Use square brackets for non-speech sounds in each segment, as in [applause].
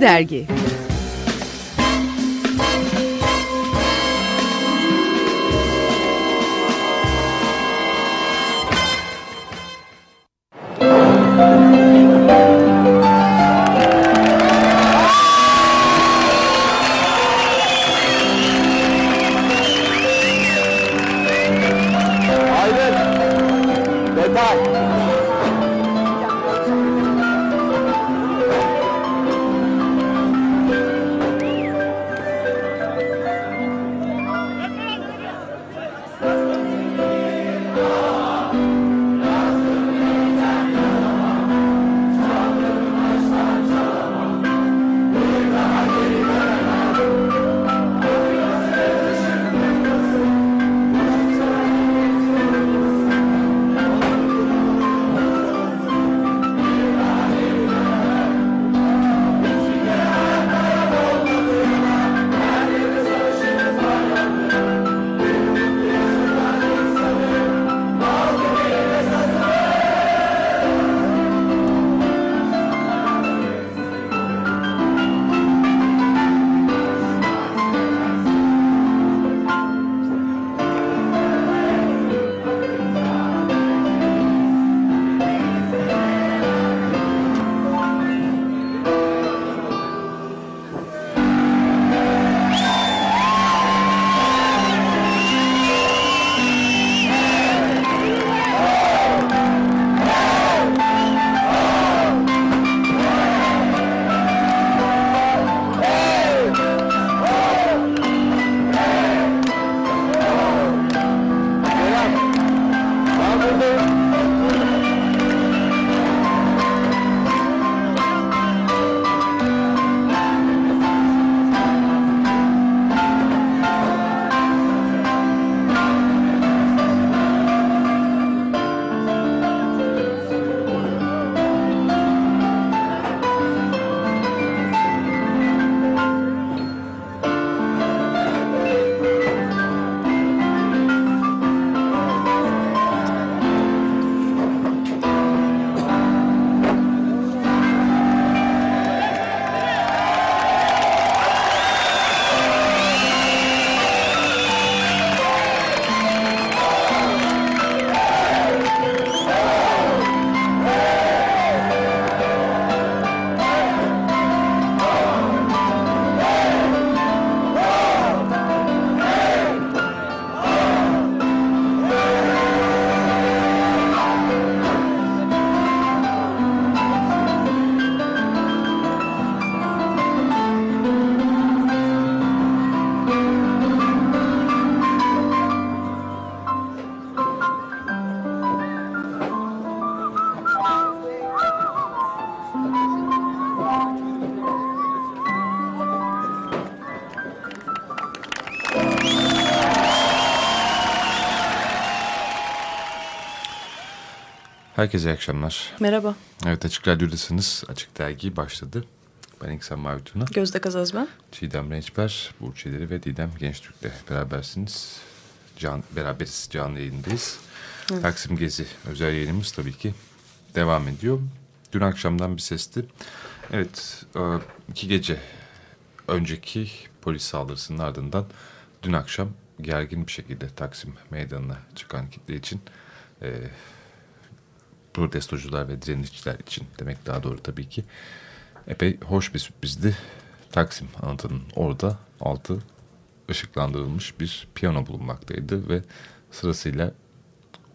Dergi Herkese iyi akşamlar. Merhaba. Evet Açık Radyo'dasınız. Açık Dergi başladı. Ben İksan Mavi Tuna. Gözde Kazaz ben. Çiğdem Rençber, Burç İleri ve Didem Gençtürk'le berabersiniz. Can, beraberiz, canlı yayındayız. Evet. Taksim Gezi özel yayınımız tabii ki devam ediyor. Dün akşamdan bir sesti. Evet, e, iki gece önceki polis saldırısının ardından dün akşam gergin bir şekilde Taksim meydanına çıkan kitle için e, protestocular ve direnişçiler için demek daha doğru tabii ki epey hoş bir sürprizdi. Taksim anıtının orada altı ışıklandırılmış bir piyano bulunmaktaydı ve sırasıyla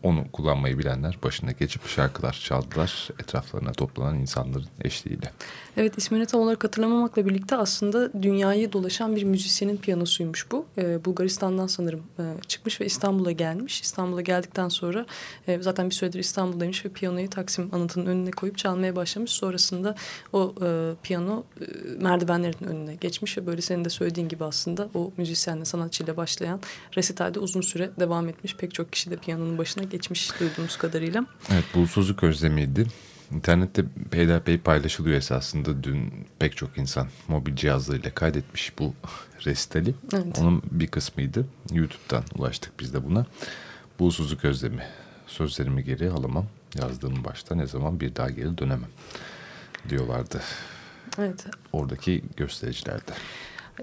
onu kullanmayı bilenler başına geçip şarkılar çaldılar etraflarına toplanan insanların eşliğiyle. Evet ismini tam olarak hatırlamamakla birlikte aslında dünyayı dolaşan bir müzisyenin piyanosuymuş bu. Ee, Bulgaristan'dan sanırım e, çıkmış ve İstanbul'a gelmiş. İstanbul'a geldikten sonra e, zaten bir süredir İstanbul'daymış ve piyanoyu Taksim anıtının önüne koyup çalmaya başlamış. Sonrasında o e, piyano e, merdivenlerin önüne geçmiş ve böyle senin de söylediğin gibi aslında o müzisyenle sanatçıyla başlayan resitalde uzun süre devam etmiş. Pek çok kişi de piyanonun başına geçmiş duyduğumuz kadarıyla. Evet bulutsuzluk özlemiydi. İnternette peyderpey paylaşılıyor esasında. Dün pek çok insan mobil cihazlarıyla kaydetmiş bu [laughs] resitali. Evet. Onun bir kısmıydı. YouTube'dan ulaştık biz de buna. Bulutsuzluk özlemi. Sözlerimi geri alamam. Yazdığım başta ne zaman bir daha geri dönemem diyorlardı Evet. Oradaki göstericilerde.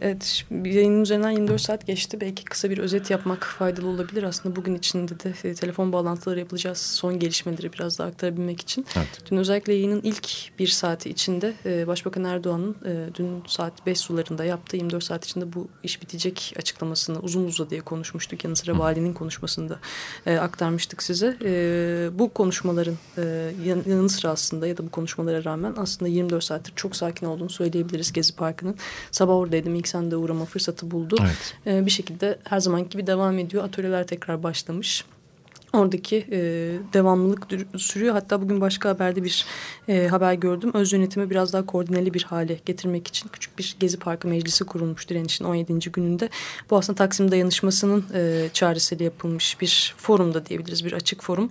Evet, yayının üzerinden 24 saat geçti. Belki kısa bir özet yapmak faydalı olabilir. Aslında bugün içinde de e, telefon bağlantıları yapılacağız. Son gelişmeleri biraz daha aktarabilmek için. Evet. Dün özellikle yayının ilk bir saati içinde e, Başbakan Erdoğan'ın e, dün saat 5 sularında yaptığı 24 saat içinde bu iş bitecek açıklamasını uzun uza diye konuşmuştuk. Yanı sıra valinin konuşmasında aktarmıştık size. Bu konuşmaların yanı sıra aslında ya da bu konuşmalara rağmen aslında 24 saattir çok sakin olduğunu söyleyebiliriz Gezi Parkı'nın. Sabah oradaydım ilk sende uğrama fırsatı buldu. Evet. E, bir şekilde her zamanki gibi devam ediyor. Atölyeler tekrar başlamış oradaki e, devamlılık sürüyor. Hatta bugün başka haberde bir e, haber gördüm. Öz yönetimi biraz daha koordineli bir hale getirmek için küçük bir Gezi Parkı Meclisi kurulmuş direnişin 17. gününde. Bu aslında Taksim Dayanışması'nın e, çağrısıyla yapılmış bir forumda diyebiliriz. Bir açık forum.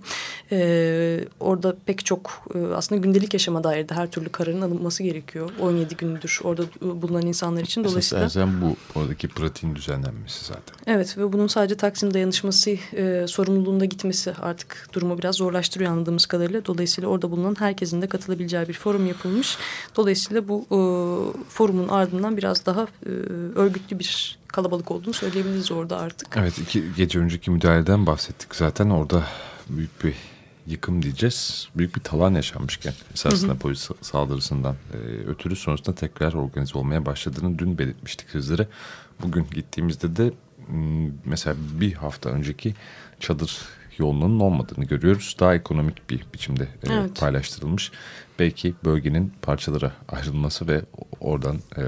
E, orada pek çok e, aslında gündelik yaşama dair de her türlü kararın alınması gerekiyor. 17 gündür orada bulunan insanlar için. Dolayısıyla Esas bu oradaki pratiğin düzenlenmesi zaten. Evet ve bunun sadece Taksim Dayanışması e, sorumluluğunda gitmesi gelmesi artık durumu biraz zorlaştırıyor anladığımız kadarıyla. Dolayısıyla orada bulunan herkesin de katılabileceği bir forum yapılmış. Dolayısıyla bu e, forumun ardından biraz daha e, örgütlü bir kalabalık olduğunu söyleyebiliriz orada artık. Evet iki gece önceki müdahaleden bahsettik zaten orada büyük bir yıkım diyeceğiz. Büyük bir talan yaşanmışken esasında hı hı. polis saldırısından e, ötürü sonrasında tekrar organize olmaya başladığını dün belirtmiştik sizlere. Bugün gittiğimizde de mesela bir hafta önceki çadır yoğunluğunun olmadığını görüyoruz. Daha ekonomik bir biçimde e, evet. paylaştırılmış. Belki bölgenin parçalara ayrılması ve oradan e,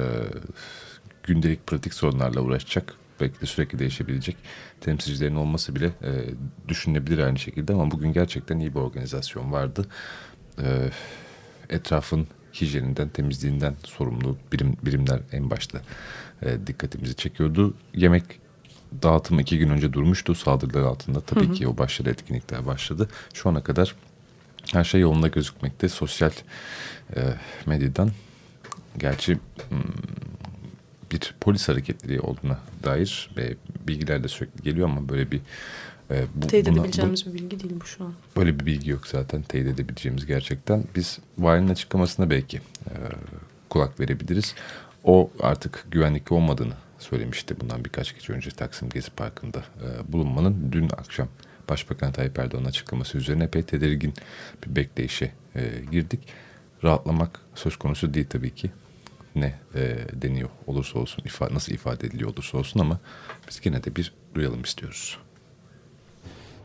gündelik pratik sorunlarla uğraşacak belki de sürekli değişebilecek temsilcilerin olması bile e, düşünülebilir aynı şekilde ama bugün gerçekten iyi bir organizasyon vardı. E, etrafın hijyeninden, temizliğinden sorumlu birim, birimler en başta e, dikkatimizi çekiyordu. Yemek dağıtım iki gün önce durmuştu saldırılar altında. Tabii hı hı. ki o başladı etkinlikler başladı. Şu ana kadar her şey yolunda gözükmekte. Sosyal e, medyadan gerçi hmm, bir polis hareketleri olduğuna dair ve bilgiler de sürekli geliyor ama böyle bir e, bu, teyit buna, edebileceğimiz bu, bir bilgi değil bu şu an. Böyle bir bilgi yok zaten teyit edebileceğimiz gerçekten. Biz valinin açıklamasına belki e, kulak verebiliriz. O artık güvenlik olmadığını söylemişti bundan birkaç gece önce Taksim Gezi Parkı'nda e, bulunmanın dün akşam Başbakan Tayyip Erdoğan'ın açıklaması üzerine epey tedirgin bir bekleyişe e, girdik. Rahatlamak söz konusu değil tabii ki. Ne e, deniyor olursa olsun, ifa, nasıl ifade ediliyor olursa olsun ama biz gene de bir duyalım istiyoruz.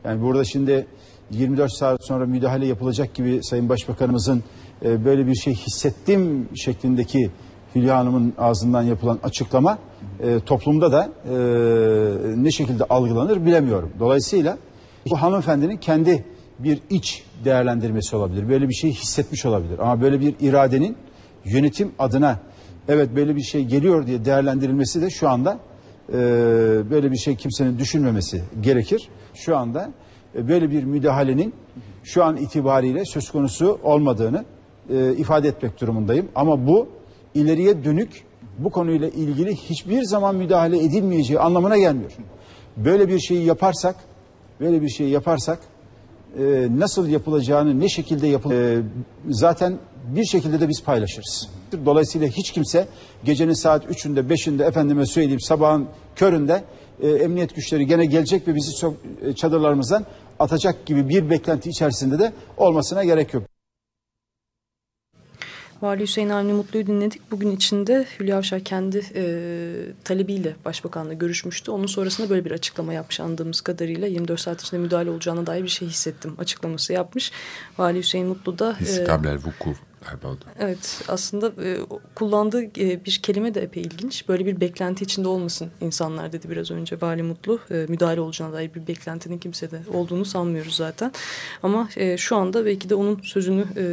Yani burada şimdi 24 saat sonra müdahale yapılacak gibi Sayın Başbakanımızın e, böyle bir şey hissettim şeklindeki Hülya Hanım'ın ağzından yapılan açıklama e, toplumda da e, ne şekilde algılanır bilemiyorum. Dolayısıyla bu hanımefendinin kendi bir iç değerlendirmesi olabilir. Böyle bir şey hissetmiş olabilir. Ama böyle bir iradenin yönetim adına evet böyle bir şey geliyor diye değerlendirilmesi de şu anda e, böyle bir şey kimsenin düşünmemesi gerekir. Şu anda e, böyle bir müdahalenin şu an itibariyle söz konusu olmadığını e, ifade etmek durumundayım. Ama bu ileriye dönük bu konuyla ilgili hiçbir zaman müdahale edilmeyeceği anlamına gelmiyor. Böyle bir şeyi yaparsak, böyle bir şeyi yaparsak e, nasıl yapılacağını, ne şekilde yapıl e, zaten bir şekilde de biz paylaşırız. Dolayısıyla hiç kimse gecenin saat 3'ünde, 5'inde efendime söyleyeyim sabahın köründe e, emniyet güçleri gene gelecek ve bizi e, çadırlarımızdan atacak gibi bir beklenti içerisinde de olmasına gerek yok. Vali Hüseyin Avni Mutlu'yu dinledik. Bugün içinde Hülya Avşar kendi e, talebiyle başbakanla görüşmüştü. Onun sonrasında böyle bir açıklama yapmış anladığımız kadarıyla. 24 saat içinde müdahale olacağına dair bir şey hissettim açıklaması yapmış. Vali Hüseyin Mutlu da... İstikamler e, vuku Erbal'da. Evet aslında e, kullandığı e, bir kelime de epey ilginç. Böyle bir beklenti içinde olmasın insanlar dedi biraz önce Vali Mutlu. E, müdahale olacağına dair bir beklentinin kimsede olduğunu sanmıyoruz zaten. Ama e, şu anda belki de onun sözünü e,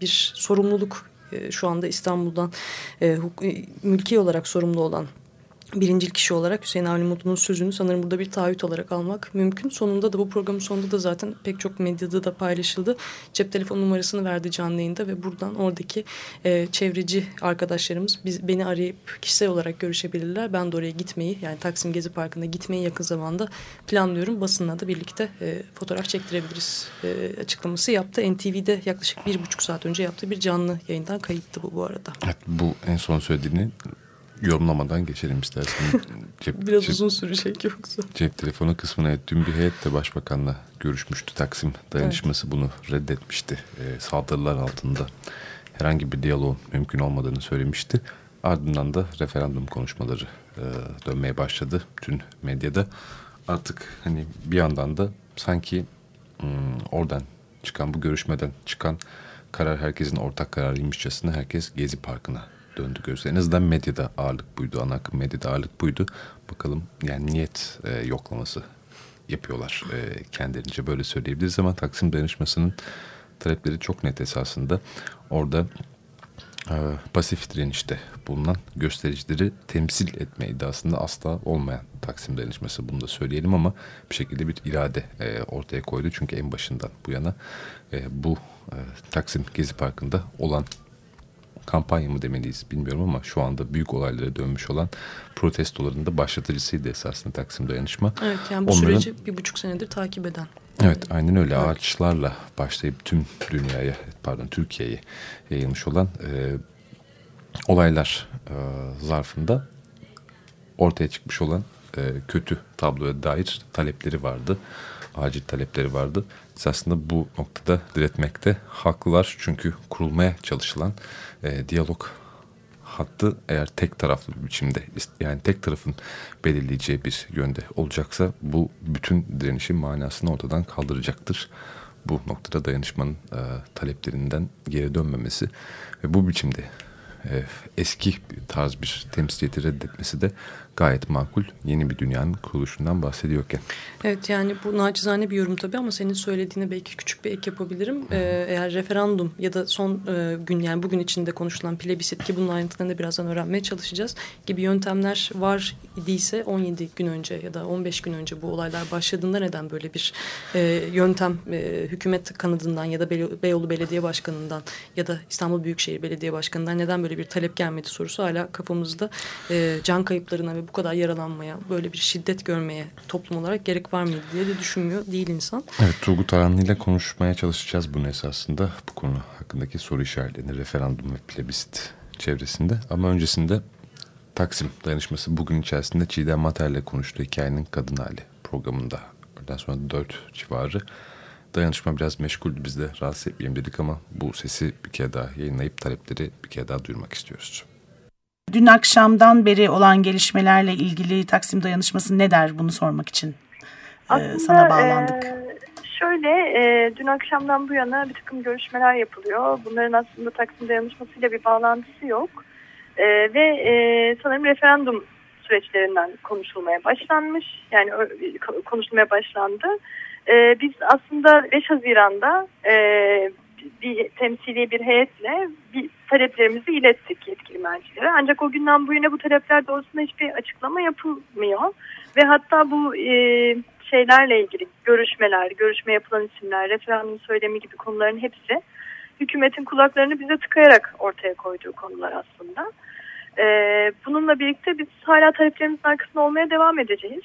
bir sorumluluk e, şu anda İstanbul'dan e, e, mülki olarak sorumlu olan birincil kişi olarak Hüseyin Avni Mutlu'nun sözünü sanırım burada bir taahhüt olarak almak mümkün. Sonunda da bu programın sonunda da zaten pek çok medyada da paylaşıldı. Cep telefon numarasını verdi canlı yayında ve buradan oradaki e, çevreci arkadaşlarımız biz, beni arayıp kişisel olarak görüşebilirler. Ben de oraya gitmeyi yani Taksim Gezi Parkı'na gitmeyi yakın zamanda planlıyorum. Basınla da birlikte e, fotoğraf çektirebiliriz e, açıklaması yaptı. NTV'de yaklaşık bir buçuk saat önce yaptığı bir canlı yayından kayıttı bu bu arada. Evet bu en son söylediğini yorumlamadan geçelim istersen. [laughs] Cep, Biraz cep, uzun sürecek yoksa. Cep telefonu kısmına evet, dün bir heyet de başbakanla görüşmüştü. Taksim dayanışması evet. bunu reddetmişti. E, saldırılar altında herhangi bir diyaloğun mümkün olmadığını söylemişti. Ardından da referandum konuşmaları e, dönmeye başladı tüm medyada. Artık hani bir yandan da sanki hmm, oradan çıkan bu görüşmeden çıkan karar herkesin ortak kararıymışçasına herkes Gezi Parkı'na döndü gözü. En azından medyada ağırlık buydu. Ana akım medyada ağırlık buydu. Bakalım yani niyet e, yoklaması yapıyorlar e, kendilerince böyle söyleyebiliriz ama Taksim Dayanışması'nın talepleri çok net esasında. Orada e, pasif direnişte bulunan göstericileri temsil etme iddiasında asla olmayan Taksim Dayanışması bunu da söyleyelim ama bir şekilde bir irade e, ortaya koydu. Çünkü en başından bu yana e, bu e, Taksim Gezi Parkı'nda olan kampanya mı demeliyiz bilmiyorum ama şu anda büyük olaylara dönmüş olan protestoların da başlatıcısıydı esasında Taksim Dayanışma. Evet yani bu Onların, süreci bir buçuk senedir takip eden. Evet aynen öyle evet. ağaçlarla başlayıp tüm dünyaya pardon Türkiye'ye yayılmış olan e, olaylar e, zarfında ortaya çıkmış olan e, kötü tabloya dair talepleri vardı. Acil talepleri vardı. Aslında bu noktada diretmekte haklılar. Çünkü kurulmaya çalışılan e, diyalog hattı eğer tek taraflı bir biçimde yani tek tarafın belirleyeceği bir yönde olacaksa bu bütün direnişin manasını ortadan kaldıracaktır. Bu noktada dayanışmanın e, taleplerinden geri dönmemesi ve bu biçimde e, eski tarz bir temsiliyeti reddetmesi de gayet makul. Yeni bir dünyanın kuruluşundan bahsediyorken. Evet yani bu naçizane bir yorum tabii ama senin söylediğine belki küçük bir ek yapabilirim. Ee, eğer referandum ya da son e, gün yani bugün içinde konuşulan plebisit ki bunun ayrıntılarını da birazdan öğrenmeye çalışacağız gibi yöntemler var idiyse 17 gün önce ya da 15 gün önce bu olaylar başladığında neden böyle bir e, yöntem e, hükümet kanadından ya da Beyoğlu Belediye Başkanı'ndan ya da İstanbul Büyükşehir Belediye Başkanı'ndan neden böyle bir talep gelmedi sorusu hala kafamızda e, can kayıplarına ve bu kadar yaralanmaya, böyle bir şiddet görmeye toplum olarak gerek var mıydı diye de düşünmüyor değil insan. Evet Turgut Aranlı ile konuşmaya çalışacağız bunu esasında. Bu konu hakkındaki soru işaretlerini referandum ve plebisit çevresinde. Ama öncesinde Taksim dayanışması bugün içerisinde Çiğdem Mater ile konuştuğu hikayenin kadın hali programında. Ondan sonra dört civarı dayanışma biraz meşguldü biz de rahatsız etmeyelim dedik ama bu sesi bir kere daha yayınlayıp talepleri bir kere daha duyurmak istiyoruz. Dün akşamdan beri olan gelişmelerle ilgili Taksim Dayanışması ne der bunu sormak için e, Aslında, sana bağlandık. E, şöyle e, dün akşamdan bu yana bir takım görüşmeler yapılıyor. Bunların aslında Taksim Dayanışması'yla bir bağlantısı yok. E, ve e, sanırım referandum süreçlerinden konuşulmaya başlanmış. Yani konuşulmaya başlandı. E, biz aslında 5 Haziran'da e, bir temsili bir heyetle bir taleplerimizi ilettik yetkili mercilere. Ancak o günden bu yana bu talepler doğrusunda hiçbir açıklama yapılmıyor. Ve hatta bu e, şeylerle ilgili görüşmeler, görüşme yapılan isimler, referandum söylemi gibi konuların hepsi hükümetin kulaklarını bize tıkayarak ortaya koyduğu konular aslında. E, bununla birlikte biz hala taleplerimizin arkasında olmaya devam edeceğiz.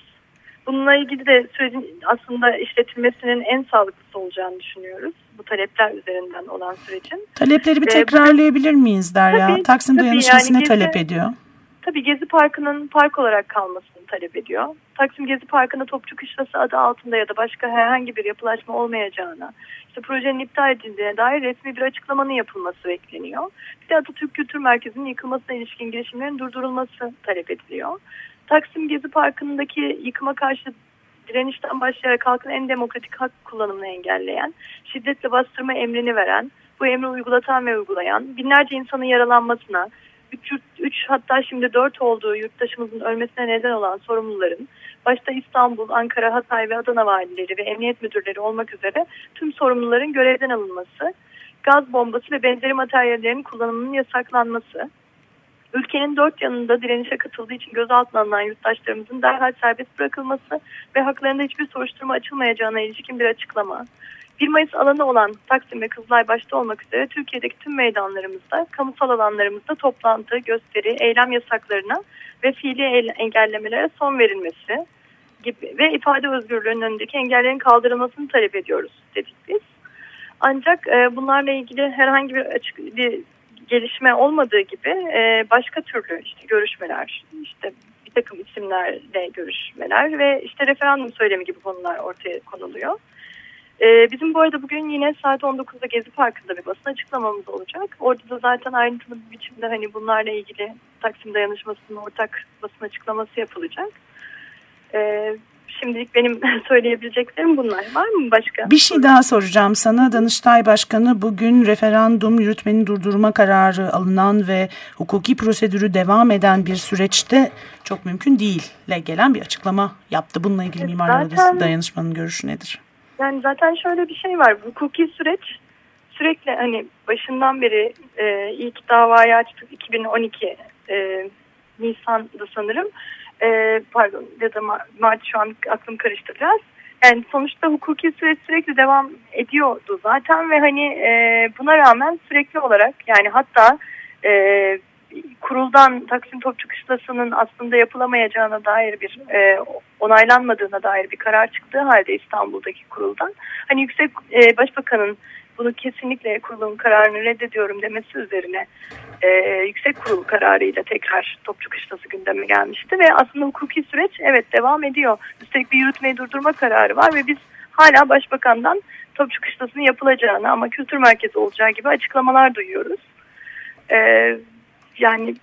Bununla ilgili de sürecin aslında işletilmesinin en sağlıklısı olacağını düşünüyoruz. Bu talepler üzerinden olan sürecin. Talepleri bir tekrarlayabilir miyiz Derya? Tabii, Taksim tabii Dayanışması yani ne talep ediyor? Tabii Gezi Parkı'nın park olarak kalmasını talep ediyor. Taksim Gezi Parkı'nda Topçu Kışlası adı altında ya da başka herhangi bir yapılaşma olmayacağına, işte projenin iptal edildiğine dair resmi bir açıklamanın yapılması bekleniyor. Bir de Atatürk Kültür Merkezi'nin yıkılmasına ilişkin girişimlerin durdurulması talep ediliyor. Taksim Gezi Parkı'ndaki yıkıma karşı direnişten başlayarak halkın en demokratik hak kullanımını engelleyen, şiddetle bastırma emrini veren, bu emri uygulatan ve uygulayan, binlerce insanın yaralanmasına, 3, 3 hatta şimdi 4 olduğu yurttaşımızın ölmesine neden olan sorumluların, başta İstanbul, Ankara, Hatay ve Adana valileri ve emniyet müdürleri olmak üzere tüm sorumluların görevden alınması, gaz bombası ve benzeri materyallerin kullanımının yasaklanması, ülkenin dört yanında direnişe katıldığı için gözaltına alınan yurttaşlarımızın derhal serbest bırakılması ve haklarında hiçbir soruşturma açılmayacağına ilişkin bir açıklama. 1 Mayıs alanı olan Taksim ve Kızılay başta olmak üzere Türkiye'deki tüm meydanlarımızda, kamusal alanlarımızda toplantı, gösteri, eylem yasaklarına ve fiili engellemelere son verilmesi gibi ve ifade özgürlüğünün önündeki engellerin kaldırılmasını talep ediyoruz dedik biz. Ancak e, bunlarla ilgili herhangi bir açık bir gelişme olmadığı gibi e, başka türlü işte görüşmeler, işte bir takım isimlerle görüşmeler ve işte referandum söylemi gibi konular ortaya konuluyor. Ee, bizim bu arada bugün yine saat 19'da Gezi Parkı'nda bir basın açıklamamız olacak. Orada da zaten ayrıntılı bir biçimde hani bunlarla ilgili Taksim Dayanışması'nın ortak basın açıklaması yapılacak. Ee, şimdilik benim [laughs] söyleyebileceklerim bunlar. Var mı başka? Bir şey daha soracağım sana. Danıştay Başkanı bugün referandum yürütmeni durdurma kararı alınan ve hukuki prosedürü devam eden bir süreçte çok mümkün değil gelen bir açıklama yaptı. Bununla ilgili Mimarlar Odası Dayanışmanın görüşü nedir? Yani zaten şöyle bir şey var. Hukuki süreç sürekli hani başından beri e, ilk davayı açtık 2012 e, Nisan'da sanırım. E, pardon ya da Mart şu an aklım karıştı biraz. Yani sonuçta hukuki süreç sürekli devam ediyordu zaten ve hani e, buna rağmen sürekli olarak yani hatta e, kuruldan Taksim Topçu Kışlası'nın aslında yapılamayacağına dair bir e, onaylanmadığına dair bir karar çıktığı halde İstanbul'daki kuruldan hani Yüksek e, Başbakan'ın bunu kesinlikle kurulun kararını reddediyorum demesi üzerine e, yüksek kurul kararıyla tekrar Topçu Kışlası gündeme gelmişti ve aslında hukuki süreç evet devam ediyor. Üstelik bir yürütmeyi durdurma kararı var ve biz hala başbakandan Topçu Kışlası'nın yapılacağını ama kültür merkezi olacağı gibi açıklamalar duyuyoruz. E, yani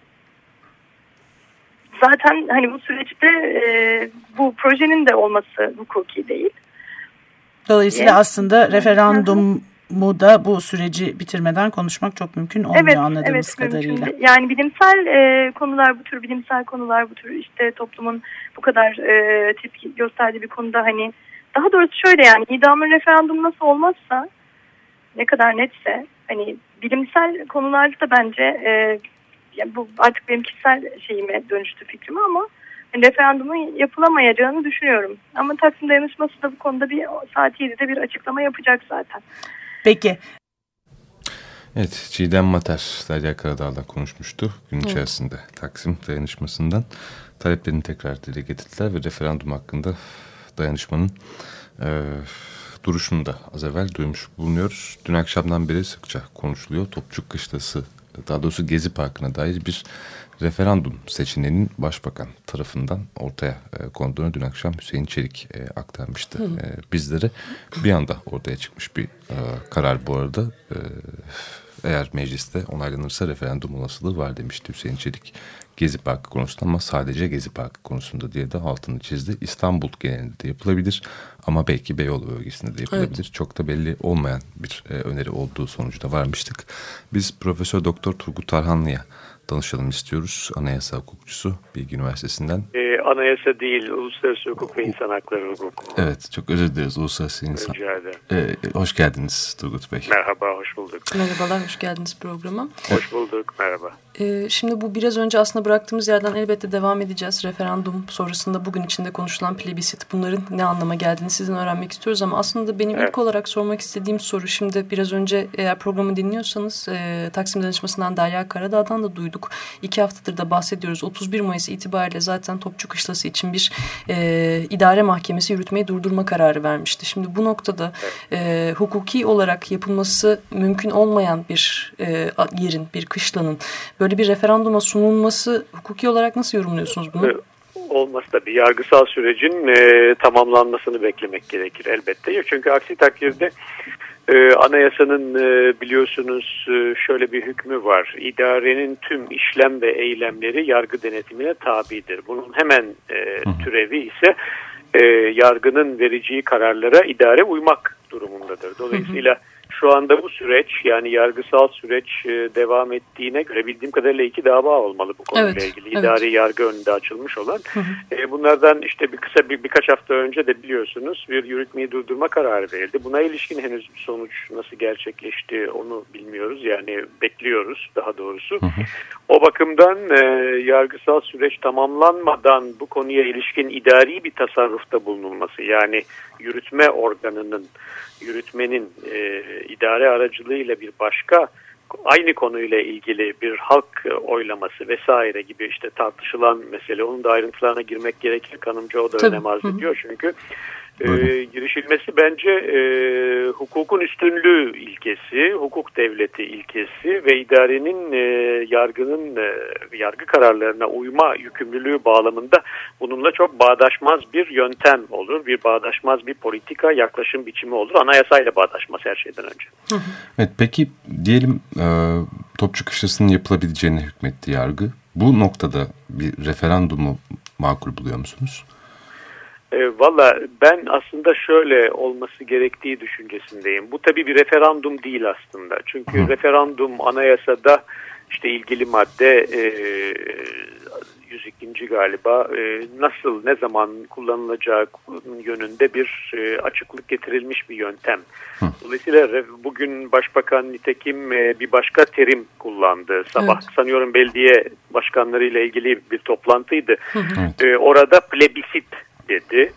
zaten hani bu süreçte e, bu projenin de olması hukuki değil. Dolayısıyla evet. aslında referandum mu da bu süreci bitirmeden konuşmak çok mümkün olmuyor evet, anladığımız evet, kadarıyla. Mümkün. Yani bilimsel e, konular bu tür bilimsel konular bu tür işte toplumun bu kadar e, tepki gösterdiği bir konuda hani daha doğrusu şöyle yani idamın referandum nasıl olmazsa ne kadar netse hani bilimsel konularda da bence e, yani bu artık benim kişisel şeyime dönüştü fikrimi ama yani referandumun yapılamayacağını düşünüyorum. Ama Taksim Dayanışması da bu konuda bir saat 7'de bir açıklama yapacak zaten. Peki. Evet, Çiğdem Mater, Derya Karadağ'la konuşmuştu gün evet. içerisinde Taksim Dayanışması'ndan. Taleplerini tekrar dile getirdiler ve referandum hakkında dayanışmanın e, duruşunu da az evvel duymuş bulunuyoruz. Dün akşamdan beri sıkça konuşuluyor. Topçuk Kışlası daha doğrusu Gezi Parkı'na dair bir referandum seçeneğinin başbakan tarafından ortaya e, konduğunu dün akşam Hüseyin Çelik e, aktarmıştı e, bizlere. Bir anda ortaya çıkmış bir e, karar bu arada. E, eğer mecliste onaylanırsa referandum olasılığı var demişti Hüseyin Çelik. Gezi Parkı konusunda ama sadece Gezi Parkı konusunda diye de altını çizdi. İstanbul genelinde de yapılabilir ama belki Beyoğlu bölgesinde de yapılabilir. Evet. Çok da belli olmayan bir e, öneri olduğu sonucu varmıştık. Biz Profesör Doktor Turgut Tarhanlı'ya danışalım istiyoruz. Anayasa hukukçusu Bilgi Üniversitesi'nden. Ee, anayasa değil, uluslararası hukuk ve insan hakları hukuku. Evet, çok özür dileriz. Uluslararası insan. Rica ederim. Ee, hoş geldiniz Turgut Bey. Merhaba, hoş bulduk. Merhabalar, hoş geldiniz programa. Hoş bulduk, merhaba. Ee, şimdi bu biraz önce aslında bıraktığımız yerden elbette devam edeceğiz. Referandum sonrasında bugün içinde konuşulan plebisit bunların ne anlama geldiğini sizden öğrenmek istiyoruz ama aslında benim evet. ilk olarak sormak istediğim soru şimdi biraz önce eğer programı dinliyorsanız e, Taksim Danışması'ndan Derya Karadağ'dan da duyduk. İki haftadır da bahsediyoruz. 31 Mayıs itibariyle zaten Topçu Kışlası için bir e, idare mahkemesi yürütmeyi durdurma kararı vermişti. Şimdi bu noktada e, hukuki olarak yapılması mümkün olmayan bir e, yerin, bir kışlanın böyle bir referanduma sunulması hukuki olarak nasıl yorumluyorsunuz bunu? olması da bir yargısal sürecin e, tamamlanmasını beklemek gerekir elbette. Çünkü aksi takdirde e, anayasanın e, biliyorsunuz e, şöyle bir hükmü var. İdarenin tüm işlem ve eylemleri yargı denetimine tabidir. Bunun hemen e, türevi ise e, yargının vereceği kararlara idare uymak durumundadır. Dolayısıyla şu anda bu süreç yani yargısal süreç e, devam ettiğine göre bildiğim kadarıyla iki dava olmalı bu konuyla evet, ilgili. İdari evet. yargı önünde açılmış olan. Hı hı. E, bunlardan işte bir kısa bir birkaç hafta önce de biliyorsunuz bir yürütmeyi durdurma kararı verildi. Buna ilişkin henüz sonuç nasıl gerçekleşti onu bilmiyoruz. Yani bekliyoruz daha doğrusu. Hı hı. O bakımdan e, yargısal süreç tamamlanmadan bu konuya ilişkin idari bir tasarrufta bulunulması yani yürütme organının yürütmenin e, idare aracılığıyla bir başka aynı konuyla ilgili bir halk oylaması vesaire gibi işte tartışılan mesele. Onun da ayrıntılarına girmek gerekir. Kanımca o da Tabii. önem arz ediyor. Çünkü e, girişilmesi bence e, hukukun üstünlüğü ilkesi, hukuk devleti ilkesi ve idarenin e, yargının e, yargı kararlarına uyma yükümlülüğü bağlamında bununla çok bağdaşmaz bir yöntem olur. Bir bağdaşmaz bir politika yaklaşım biçimi olur. Anayasayla bağdaşmaz her şeyden önce. Evet peki diyelim e, Topçu Kışlası'nın yapılabileceğine hükmetti yargı. Bu noktada bir referandumu makul buluyor musunuz? E, Valla ben aslında şöyle olması gerektiği düşüncesindeyim. Bu tabii bir referandum değil aslında. Çünkü Hı. referandum anayasada işte ilgili madde e, 102. galiba e, nasıl ne zaman kullanılacağı yönünde bir e, açıklık getirilmiş bir yöntem. Hı. Dolayısıyla bugün başbakan nitekim e, bir başka terim kullandı. Sabah evet. sanıyorum belediye başkanlarıyla ilgili bir toplantıydı. Hı hı. E, orada plebisit dedi.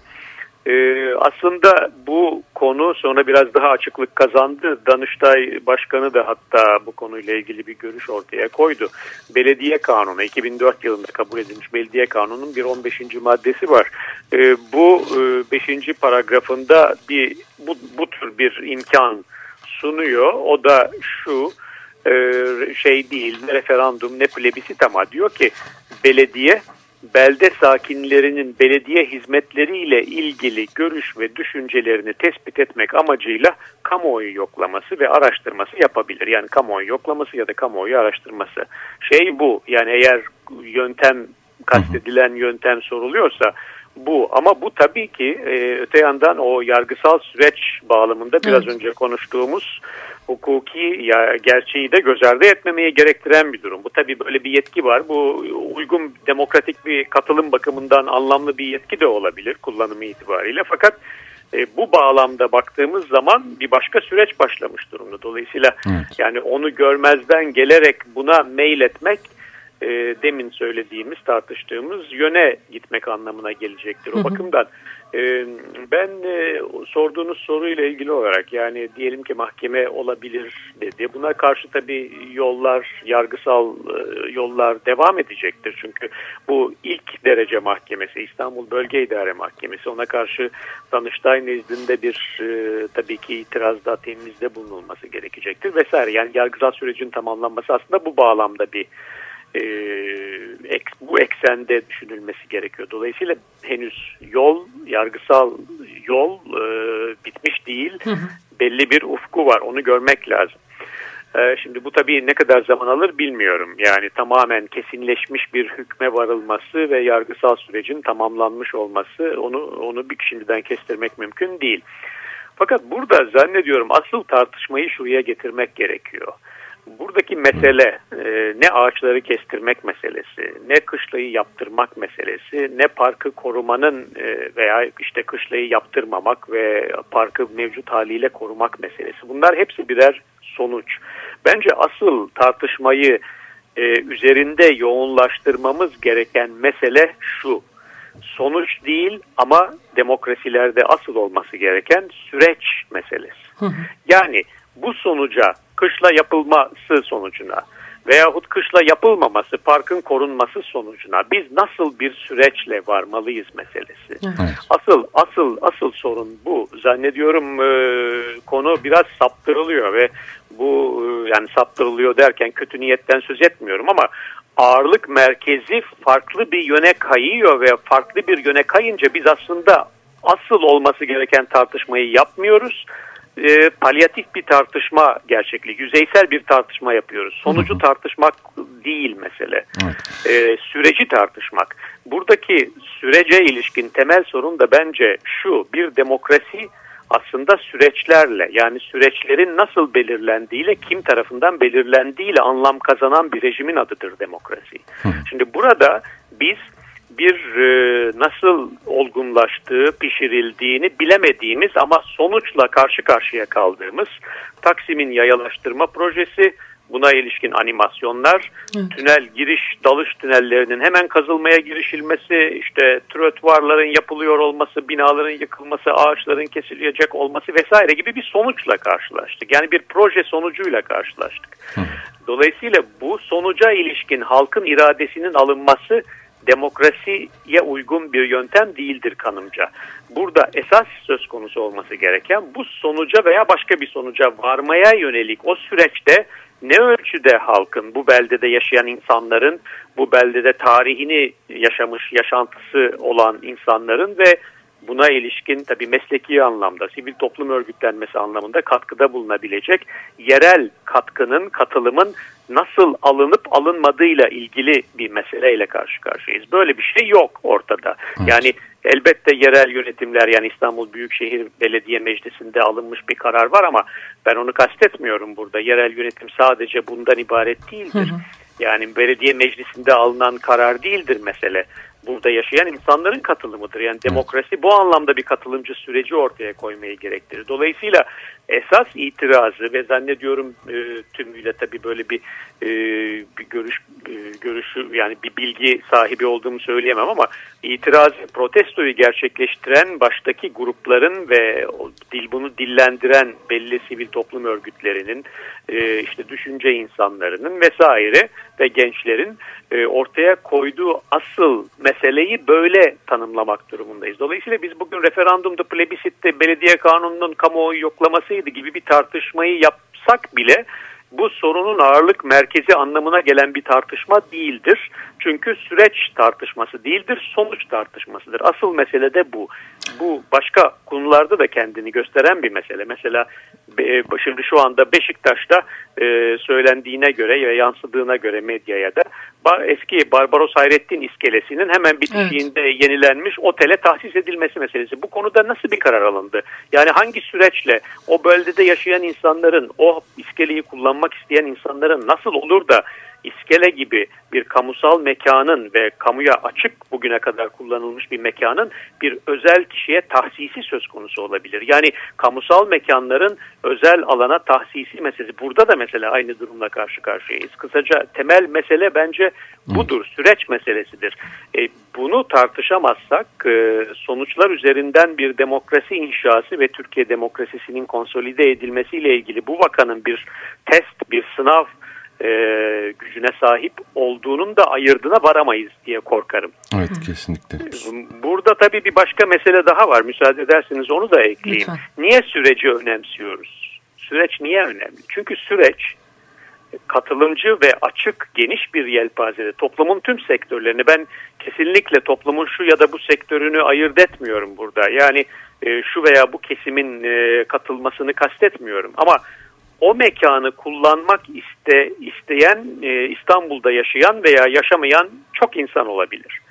Ee, aslında bu konu sonra biraz daha açıklık kazandı. Danıştay Başkanı da hatta bu konuyla ilgili bir görüş ortaya koydu. Belediye Kanunu 2004 yılında kabul edilmiş Belediye Kanunu'nun bir 15. maddesi var. Ee, bu 5. E, paragrafında bir bu, bu tür bir imkan sunuyor. O da şu e, şey değil ne referandum ne plebisit ama diyor ki belediye belde sakinlerinin belediye hizmetleriyle ilgili görüş ve düşüncelerini tespit etmek amacıyla kamuoyu yoklaması ve araştırması yapabilir. Yani kamuoyu yoklaması ya da kamuoyu araştırması. Şey bu yani eğer yöntem kastedilen yöntem soruluyorsa bu ama bu tabii ki e, öte yandan o yargısal süreç bağlamında biraz evet. önce konuştuğumuz hukuki ya gerçeği de göz ardı etmemeye gerektiren bir durum. Bu tabii böyle bir yetki var. Bu uygun demokratik bir katılım bakımından anlamlı bir yetki de olabilir kullanımı itibariyle. Fakat e, bu bağlamda baktığımız zaman bir başka süreç başlamış durumda. Dolayısıyla evet. yani onu görmezden gelerek buna mail etmek e, demin söylediğimiz tartıştığımız yöne gitmek anlamına gelecektir. O bakımdan e, ben e, sorduğunuz soruyla ilgili olarak yani diyelim ki mahkeme olabilir dedi. Buna karşı tabii yollar, yargısal e, yollar devam edecektir. Çünkü bu ilk derece mahkemesi İstanbul Bölge İdare Mahkemesi ona karşı Danıştay nezdinde bir e, tabii ki itirazda temizde bulunulması gerekecektir vesaire. Yani yargısal sürecin tamamlanması aslında bu bağlamda bir e, bu eksende düşünülmesi gerekiyor. Dolayısıyla henüz yol, yargısal yol e, bitmiş değil. Hı hı. Belli bir ufku var. Onu görmek lazım. E, şimdi bu tabii ne kadar zaman alır bilmiyorum. Yani tamamen kesinleşmiş bir hükme varılması ve yargısal sürecin tamamlanmış olması onu onu bir şimdiden kestirmek mümkün değil. Fakat burada zannediyorum asıl tartışmayı şuraya getirmek gerekiyor. Buradaki mesele e, ne ağaçları kestirmek meselesi, ne kışlayı yaptırmak meselesi, ne parkı korumanın e, veya işte kışlayı yaptırmamak ve parkı mevcut haliyle korumak meselesi. Bunlar hepsi birer sonuç. Bence asıl tartışmayı e, üzerinde yoğunlaştırmamız gereken mesele şu. Sonuç değil ama demokrasilerde asıl olması gereken süreç meselesi. Yani bu sonuca kışla yapılması sonucuna veyahut kışla yapılmaması, parkın korunması sonucuna biz nasıl bir süreçle varmalıyız meselesi. Evet. Asıl asıl asıl sorun bu. Zannediyorum e, konu biraz saptırılıyor ve bu e, yani saptırılıyor derken kötü niyetten söz etmiyorum ama ağırlık merkezi farklı bir yöne kayıyor ve farklı bir yöne kayınca biz aslında asıl olması gereken tartışmayı yapmıyoruz e, palyatif bir tartışma gerçekliği, yüzeysel bir tartışma yapıyoruz. Sonucu hı hı. tartışmak değil mesele. Evet. E, süreci tartışmak. Buradaki sürece ilişkin temel sorun da bence şu, bir demokrasi aslında süreçlerle yani süreçlerin nasıl belirlendiğiyle kim tarafından belirlendiğiyle anlam kazanan bir rejimin adıdır demokrasi. Hı. Şimdi burada biz bir e, nasıl olgunlaştığı, pişirildiğini bilemediğimiz ama sonuçla karşı karşıya kaldığımız Taksim'in yayalaştırma projesi, buna ilişkin animasyonlar, evet. tünel giriş, dalış tünellerinin hemen kazılmaya girişilmesi, işte trotvarların yapılıyor olması, binaların yıkılması, ağaçların kesilecek olması vesaire gibi bir sonuçla karşılaştık. Yani bir proje sonucuyla karşılaştık. Dolayısıyla bu sonuca ilişkin halkın iradesinin alınması demokrasiye uygun bir yöntem değildir kanımca. Burada esas söz konusu olması gereken bu sonuca veya başka bir sonuca varmaya yönelik o süreçte ne ölçüde halkın, bu beldede yaşayan insanların, bu beldede tarihini yaşamış, yaşantısı olan insanların ve buna ilişkin tabii mesleki anlamda, sivil toplum örgütlenmesi anlamında katkıda bulunabilecek yerel katkının, katılımın nasıl alınıp alınmadığıyla ilgili bir meseleyle karşı karşıyayız. Böyle bir şey yok ortada. Evet. Yani elbette yerel yönetimler yani İstanbul Büyükşehir Belediye Meclisi'nde alınmış bir karar var ama ben onu kastetmiyorum burada. Yerel yönetim sadece bundan ibaret değildir. Hı hı. Yani belediye meclisinde alınan karar değildir mesele burada yaşayan insanların katılımıdır. Yani demokrasi bu anlamda bir katılımcı süreci ortaya koymayı gerektirir. Dolayısıyla esas itirazı ve zannediyorum e, tümüyle tabii böyle bir e, bir görüş e, görüşü yani bir bilgi sahibi olduğumu söyleyemem ama itiraz protestoyu gerçekleştiren baştaki grupların ve dil bunu dillendiren belli sivil toplum örgütlerinin e, işte düşünce insanlarının vesaire ve gençlerin e, ortaya koyduğu asıl meseleyi böyle tanımlamak durumundayız. Dolayısıyla biz bugün referandumda, plebisitte, belediye kanununun kamuoyu yoklamasıydı gibi bir tartışmayı yapsak bile bu sorunun ağırlık merkezi anlamına gelen bir tartışma değildir. Çünkü süreç tartışması değildir, sonuç tartışmasıdır. Asıl mesele de bu. Bu başka konularda da kendini gösteren bir mesele. Mesela şimdi şu anda Beşiktaş'ta e, söylendiğine göre ve yansıdığına göre medyaya da eski Barbaros Hayrettin iskelesinin hemen bitişiğinde evet. yenilenmiş otele tahsis edilmesi meselesi. Bu konuda nasıl bir karar alındı? Yani hangi süreçle o bölgede yaşayan insanların, o iskeleyi kullanmak isteyen insanların nasıl olur da iskele gibi bir kamusal mekanın ve kamuya açık bugüne kadar kullanılmış bir mekanın bir özel kişiye tahsisi söz konusu olabilir. Yani kamusal mekanların özel alana tahsisi meselesi. Burada da mesela aynı durumla karşı karşıyayız. Kısaca temel mesele bence budur. Süreç meselesidir. E, bunu tartışamazsak e, sonuçlar üzerinden bir demokrasi inşası ve Türkiye demokrasisinin konsolide edilmesiyle ilgili bu vakanın bir test, bir sınav e, gücüne sahip olduğunun da ayırdığına varamayız diye korkarım. Evet kesinlikle. Burada tabii bir başka mesele daha var. Müsaade ederseniz onu da ekleyeyim. Lütfen. Niye süreci önemsiyoruz? Süreç niye önemli? Çünkü süreç katılımcı ve açık geniş bir yelpazede toplumun tüm sektörlerini ben kesinlikle toplumun şu ya da bu sektörünü ayırt etmiyorum burada. Yani e, şu veya bu kesimin e, katılmasını kastetmiyorum ama o mekanı kullanmak iste, isteyen e, İstanbul'da yaşayan veya yaşamayan çok insan olabilir.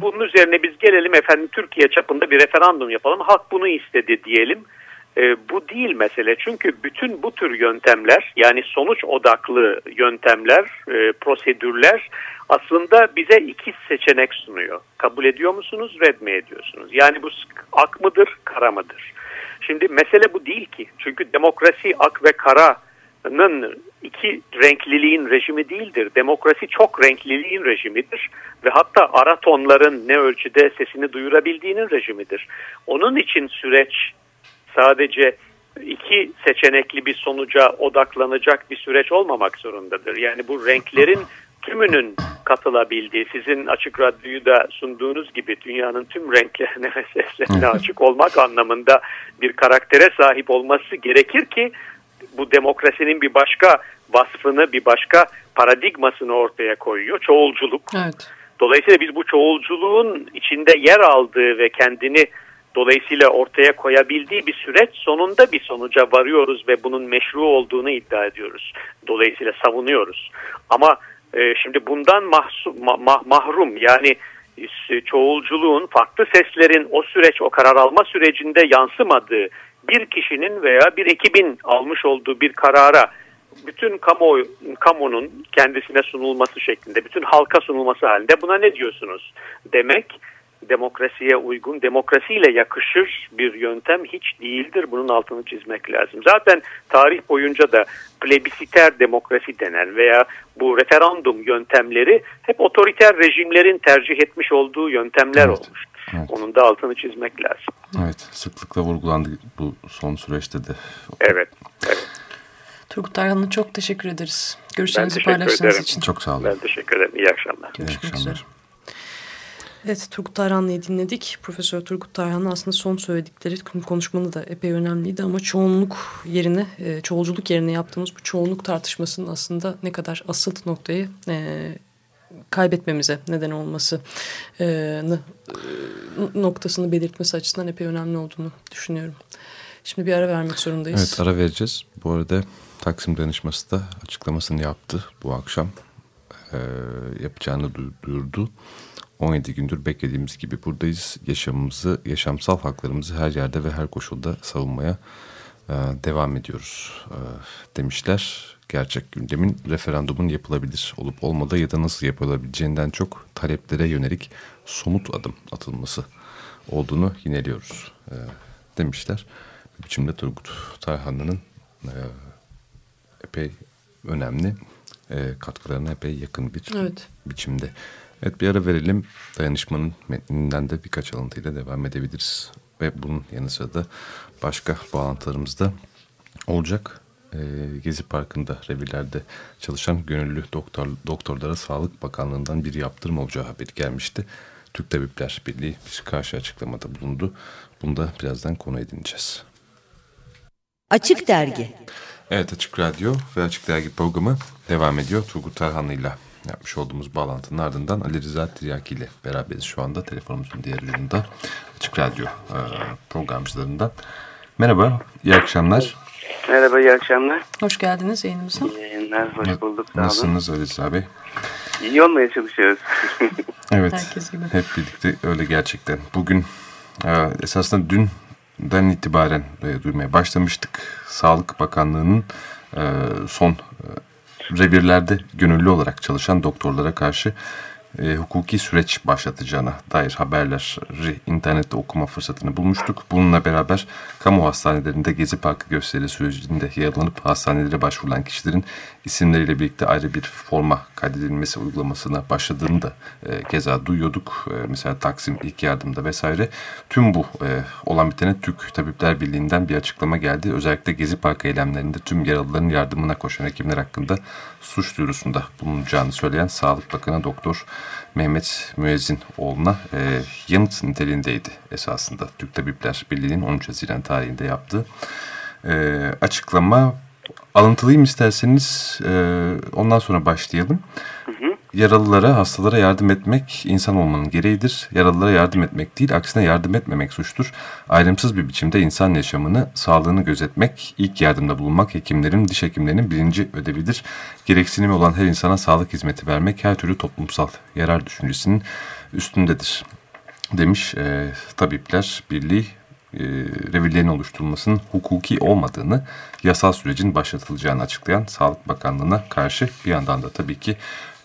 Bunun üzerine biz gelelim efendim Türkiye çapında bir referandum yapalım. Halk bunu istedi diyelim. E, bu değil mesele çünkü bütün bu tür yöntemler yani sonuç odaklı yöntemler, e, prosedürler aslında bize iki seçenek sunuyor. Kabul ediyor musunuz, red mi ediyorsunuz? Yani bu ak mıdır, kara mıdır? Şimdi mesele bu değil ki. Çünkü demokrasi ak ve karanın iki renkliliğin rejimi değildir. Demokrasi çok renkliliğin rejimidir ve hatta ara tonların ne ölçüde sesini duyurabildiğinin rejimidir. Onun için süreç sadece iki seçenekli bir sonuca odaklanacak bir süreç olmamak zorundadır. Yani bu renklerin tümünün katılabildiği, sizin açık radyoyu da sunduğunuz gibi dünyanın tüm renklerine ve seslerine açık olmak anlamında bir karaktere sahip olması gerekir ki bu demokrasinin bir başka vasfını, bir başka paradigmasını ortaya koyuyor. Çoğulculuk. Evet. Dolayısıyla biz bu çoğulculuğun içinde yer aldığı ve kendini dolayısıyla ortaya koyabildiği bir süreç sonunda bir sonuca varıyoruz ve bunun meşru olduğunu iddia ediyoruz. Dolayısıyla savunuyoruz. Ama e, şimdi bundan mahsum, ma, ma, mahrum yani çoğulculuğun, farklı seslerin o süreç, o karar alma sürecinde yansımadığı bir kişinin veya bir ekibin almış olduğu bir karara bütün kamu kamunun kendisine sunulması şeklinde, bütün halka sunulması halinde buna ne diyorsunuz demek demokrasiye uygun, demokrasiyle yakışır bir yöntem hiç değildir. Bunun altını çizmek lazım. Zaten tarih boyunca da plebisiter demokrasi denen veya bu referandum yöntemleri hep otoriter rejimlerin tercih etmiş olduğu yöntemler evet. olmuştur. Evet. Onun da altını çizmek lazım. Evet, sıklıkla vurgulandı bu son süreçte de. Evet, evet. Turgut Ayhan'a çok teşekkür ederiz. Görüşlerinizi paylaştığınız için. Çok sağ olun. Ben teşekkür ederim. İyi akşamlar. Görüşmek İyi akşamlar. üzere. Evet Turgut Tarhanlı'yı dinledik. Profesör Turgut Tarhanlı aslında son söyledikleri konuşmanı da epey önemliydi ama çoğunluk yerine, e, çoğulculuk yerine yaptığımız bu çoğunluk tartışmasının aslında ne kadar asıl noktayı e, kaybetmemize neden olması e, noktasını belirtmesi açısından epey önemli olduğunu düşünüyorum. Şimdi bir ara vermek zorundayız. Evet ara vereceğiz. Bu arada Taksim Danışması da açıklamasını yaptı bu akşam. E, yapacağını duyurdu. 17 gündür beklediğimiz gibi buradayız. Yaşamımızı, yaşamsal haklarımızı her yerde ve her koşulda savunmaya e, devam ediyoruz e, demişler. Gerçek gündemin referandumun yapılabilir olup olmadığı ya da nasıl yapılabileceğinden çok taleplere yönelik somut adım atılması olduğunu yineliyoruz e, demişler. Bir biçimde Turgut Tarhanlı'nın e, epey önemli e, katkılarına epey yakın bir evet. biçimde Evet bir ara verelim. Dayanışmanın metninden de birkaç alıntıyla devam edebiliriz. Ve bunun yanı sıra da başka bağlantılarımız da olacak. Ee, Gezi Parkı'nda revirlerde çalışan gönüllü doktor, doktorlara Sağlık Bakanlığı'ndan bir yaptırım olacağı haberi gelmişti. Türk Tabipler Birliği bir karşı açıklamada bulundu. Bunu da birazdan konu edineceğiz. Açık Dergi Evet Açık Radyo ve Açık Dergi programı devam ediyor. Turgut Tarhanlı ile yapmış olduğumuz bağlantının ardından Ali Rıza Tiryaki ile beraberiz şu anda telefonumuzun diğer ucunda Açık Radyo e, programcılarından. Merhaba, iyi akşamlar. Merhaba, iyi akşamlar. Hoş geldiniz yayınımıza. İyi yayınlar, hoş bulduk. Sağ Nasılsınız Ali Rıza Bey? İyi olmaya çalışıyoruz. [laughs] evet, Herkes gibi. hep birlikte öyle gerçekten. Bugün e, esasında dünden itibaren e, duymaya başlamıştık. Sağlık Bakanlığı'nın e, son e, revirlerde gönüllü olarak çalışan doktorlara karşı e, hukuki süreç başlatacağına dair haberleri internette okuma fırsatını bulmuştuk. Bununla beraber kamu hastanelerinde Gezi Parkı gösteri sürecinde yaralanıp hastanelere başvurulan kişilerin isimleriyle birlikte ayrı bir forma kaydedilmesi uygulamasına başladığını da e, keza duyuyorduk. E, mesela Taksim ilk yardımda vesaire. Tüm bu e, olan bitene Türk Tabipler Birliği'nden bir açıklama geldi. Özellikle Gezi Parkı eylemlerinde tüm yaralıların yardımına koşan hekimler hakkında suç duyurusunda bulunacağını söyleyen Sağlık Bakanı Doktor Mehmet Müezzinoğlu'na e, yanıt niteliğindeydi esasında. Türk Tabipler Birliği'nin 13 Haziran tarihinde yaptığı e, açıklama. Alıntılayayım isterseniz e, ondan sonra başlayalım. Hı. Yaralılara, hastalara yardım etmek insan olmanın gereğidir. Yaralılara yardım etmek değil, aksine yardım etmemek suçtur. Ayrımsız bir biçimde insan yaşamını, sağlığını gözetmek, ilk yardımda bulunmak hekimlerin, diş hekimlerinin birinci ödevidir. Gereksinimi olan her insana sağlık hizmeti vermek her türlü toplumsal yarar düşüncesinin üstündedir. Demiş e, Tabipler Birliği e, revirlerin oluşturulmasının hukuki olmadığını, yasal sürecin başlatılacağını açıklayan Sağlık Bakanlığı'na karşı bir yandan da tabii ki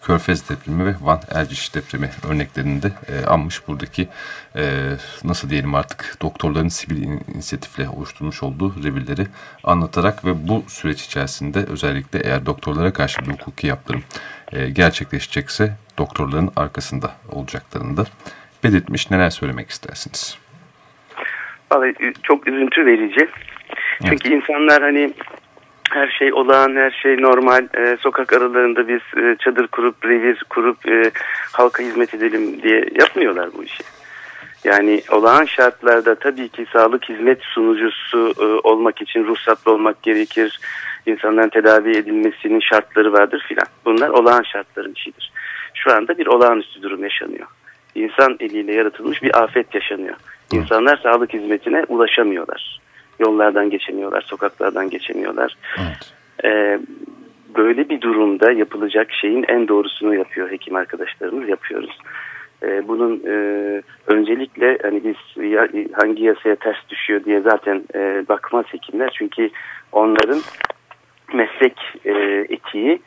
Körfez depremi ve Van Erciş depremi örneklerinde e, anmış buradaki e, nasıl diyelim artık doktorların sivil inisiyatifle oluşturmuş olduğu revirleri anlatarak ve bu süreç içerisinde özellikle eğer doktorlara karşı bir hukuki yaptırım e, gerçekleşecekse doktorların arkasında olacaklarını da belirtmiş. Neler söylemek istersiniz? Vallahi çok üzüntü verici. Çünkü evet. insanlar hani her şey olağan, her şey normal. E, sokak aralarında biz e, çadır kurup, revir kurup e, halka hizmet edelim diye yapmıyorlar bu işi. Yani olağan şartlarda tabii ki sağlık hizmet sunucusu e, olmak için ruhsatlı olmak gerekir. İnsanların tedavi edilmesinin şartları vardır filan. Bunlar olağan şartların işidir. Şu anda bir olağanüstü durum yaşanıyor. İnsan eliyle yaratılmış bir afet yaşanıyor. İnsanlar sağlık hizmetine ulaşamıyorlar. Yollardan geçemiyorlar, sokaklardan geçemiyorlar. Evet. Ee, böyle bir durumda yapılacak şeyin en doğrusunu yapıyor hekim arkadaşlarımız, yapıyoruz. Ee, bunun e, önce öncelikle hani biz ya, hangi yasaya ters düşüyor diye zaten e, bakmaz hekimler. Çünkü onların meslek e, etiği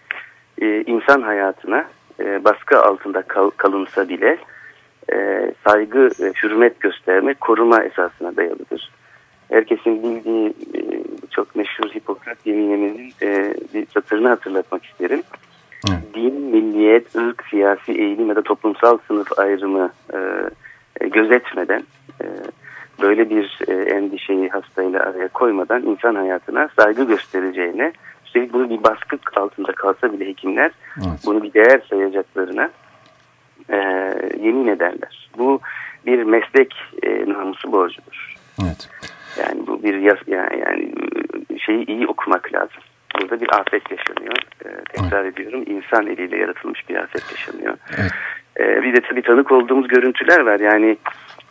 e, insan hayatına e, baskı altında kal, kalınsa bile e, saygı, e, hürmet gösterme, koruma esasına dayalıdır. Herkesin bildiği e, çok meşhur Hipokrat yemininin e, bir satırını hatırlatmak isterim. Hı. Din, milliyet, ırk, siyasi eğilim ya da toplumsal sınıf ayrımı e, e, gözetmeden e, böyle bir e, endişeyi hastayla araya koymadan insan hayatına saygı göstereceğine üstelik bunu bir baskı altında kalsa bile hekimler evet. bunu bir değer sayacaklarına e, yemin ederler. Bu bir meslek e, namusu borcudur. Evet. Yani bu bir yas yani, yani şeyi iyi okumak lazım. Burada bir afet yaşanıyor. Ee, tekrar evet. ediyorum insan eliyle yaratılmış bir afet yaşanıyor. Evet. Ee, bir de tabii tanık olduğumuz görüntüler var. Yani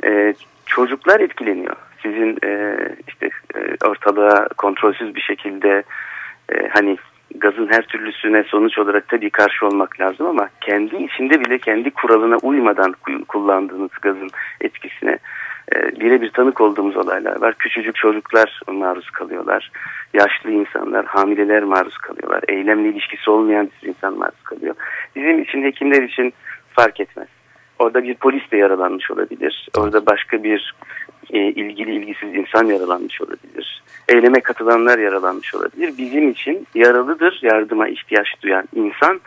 e, çocuklar etkileniyor. Sizin e, işte e, ortalığa kontrolsüz bir şekilde e, hani gazın her türlüsüne sonuç olarak tabii karşı olmak lazım ama kendi içinde bile kendi kuralına uymadan kullandığınız gazın etkisine e, birebir tanık olduğumuz olaylar var. Küçücük çocuklar maruz kalıyorlar. Yaşlı insanlar, hamileler maruz kalıyorlar. Eylemle ilişkisi olmayan bir insan maruz kalıyor. Bizim için, hekimler için fark etmez. Orada bir polis de yaralanmış olabilir. Orada başka bir e, ilgili ilgisiz insan yaralanmış olabilir. Eyleme katılanlar yaralanmış olabilir. Bizim için yaralıdır, yardıma ihtiyaç duyan insan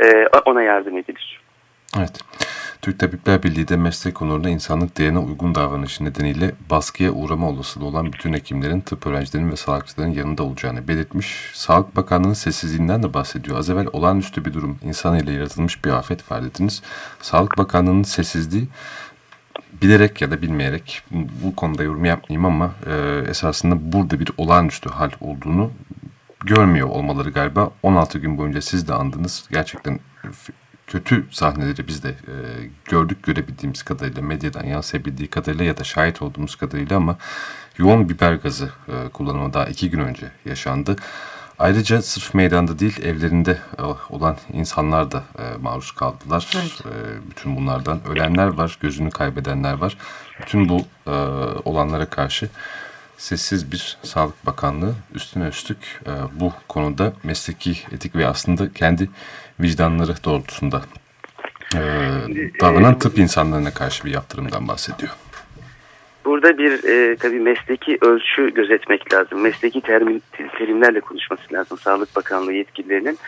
e, ona yardım edilir. Evet. Türk Tabipler Birliği de meslek onuruna insanlık değerine uygun davranışı nedeniyle baskıya uğrama olasılığı olan bütün hekimlerin, tıp öğrencilerinin ve sağlıkçıların yanında olacağını belirtmiş. Sağlık Bakanlığı'nın sessizliğinden de bahsediyor. Az evvel olağanüstü bir durum, insan ile yaratılmış bir afet ifade ettiniz. Sağlık Bakanlığı'nın sessizliği bilerek ya da bilmeyerek bu konuda yorum yapmayayım ama e, esasında burada bir olağanüstü hal olduğunu görmüyor olmaları galiba. 16 gün boyunca siz de andınız. Gerçekten kötü sahneleri biz de e, gördük görebildiğimiz kadarıyla medyadan yansıyabildiği kadarıyla ya da şahit olduğumuz kadarıyla ama yoğun biber gazı e, kullanımı daha iki gün önce yaşandı. Ayrıca sırf meydanda değil evlerinde e, olan insanlar da e, maruz kaldılar. Evet. E, bütün bunlardan ölenler var, gözünü kaybedenler var. Bütün bu e, olanlara karşı sessiz bir Sağlık Bakanlığı üstüne üstlük e, bu konuda mesleki etik ve aslında kendi vicdanları doğrultusunda e, davranan tıp insanlarına karşı bir yaptırımdan bahsediyor. Burada bir e, tabii mesleki ölçü gözetmek lazım. Mesleki terim, terimlerle konuşması lazım Sağlık Bakanlığı yetkililerinin.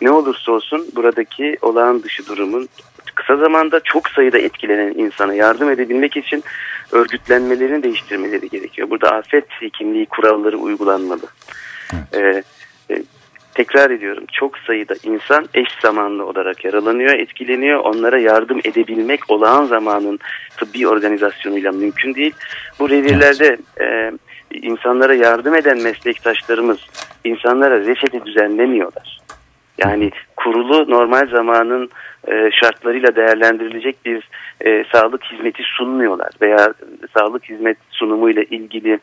Ne olursa olsun buradaki olağan dışı durumun kısa zamanda çok sayıda etkilenen insana yardım edebilmek için örgütlenmelerini değiştirmeleri gerekiyor. Burada afet hekimliği kuralları uygulanmalı. Evet. E, tekrar ediyorum çok sayıda insan eş zamanlı olarak yaralanıyor, etkileniyor. Onlara yardım edebilmek olağan zamanın tıbbi organizasyonuyla mümkün değil. Bu revirlerde evet. e, insanlara yardım eden meslektaşlarımız insanlara reçete düzenlemiyorlar. Yani kurulu normal zamanın e, şartlarıyla değerlendirilecek bir e, sağlık hizmeti sunmuyorlar veya sağlık hizmet sunumuyla ilgili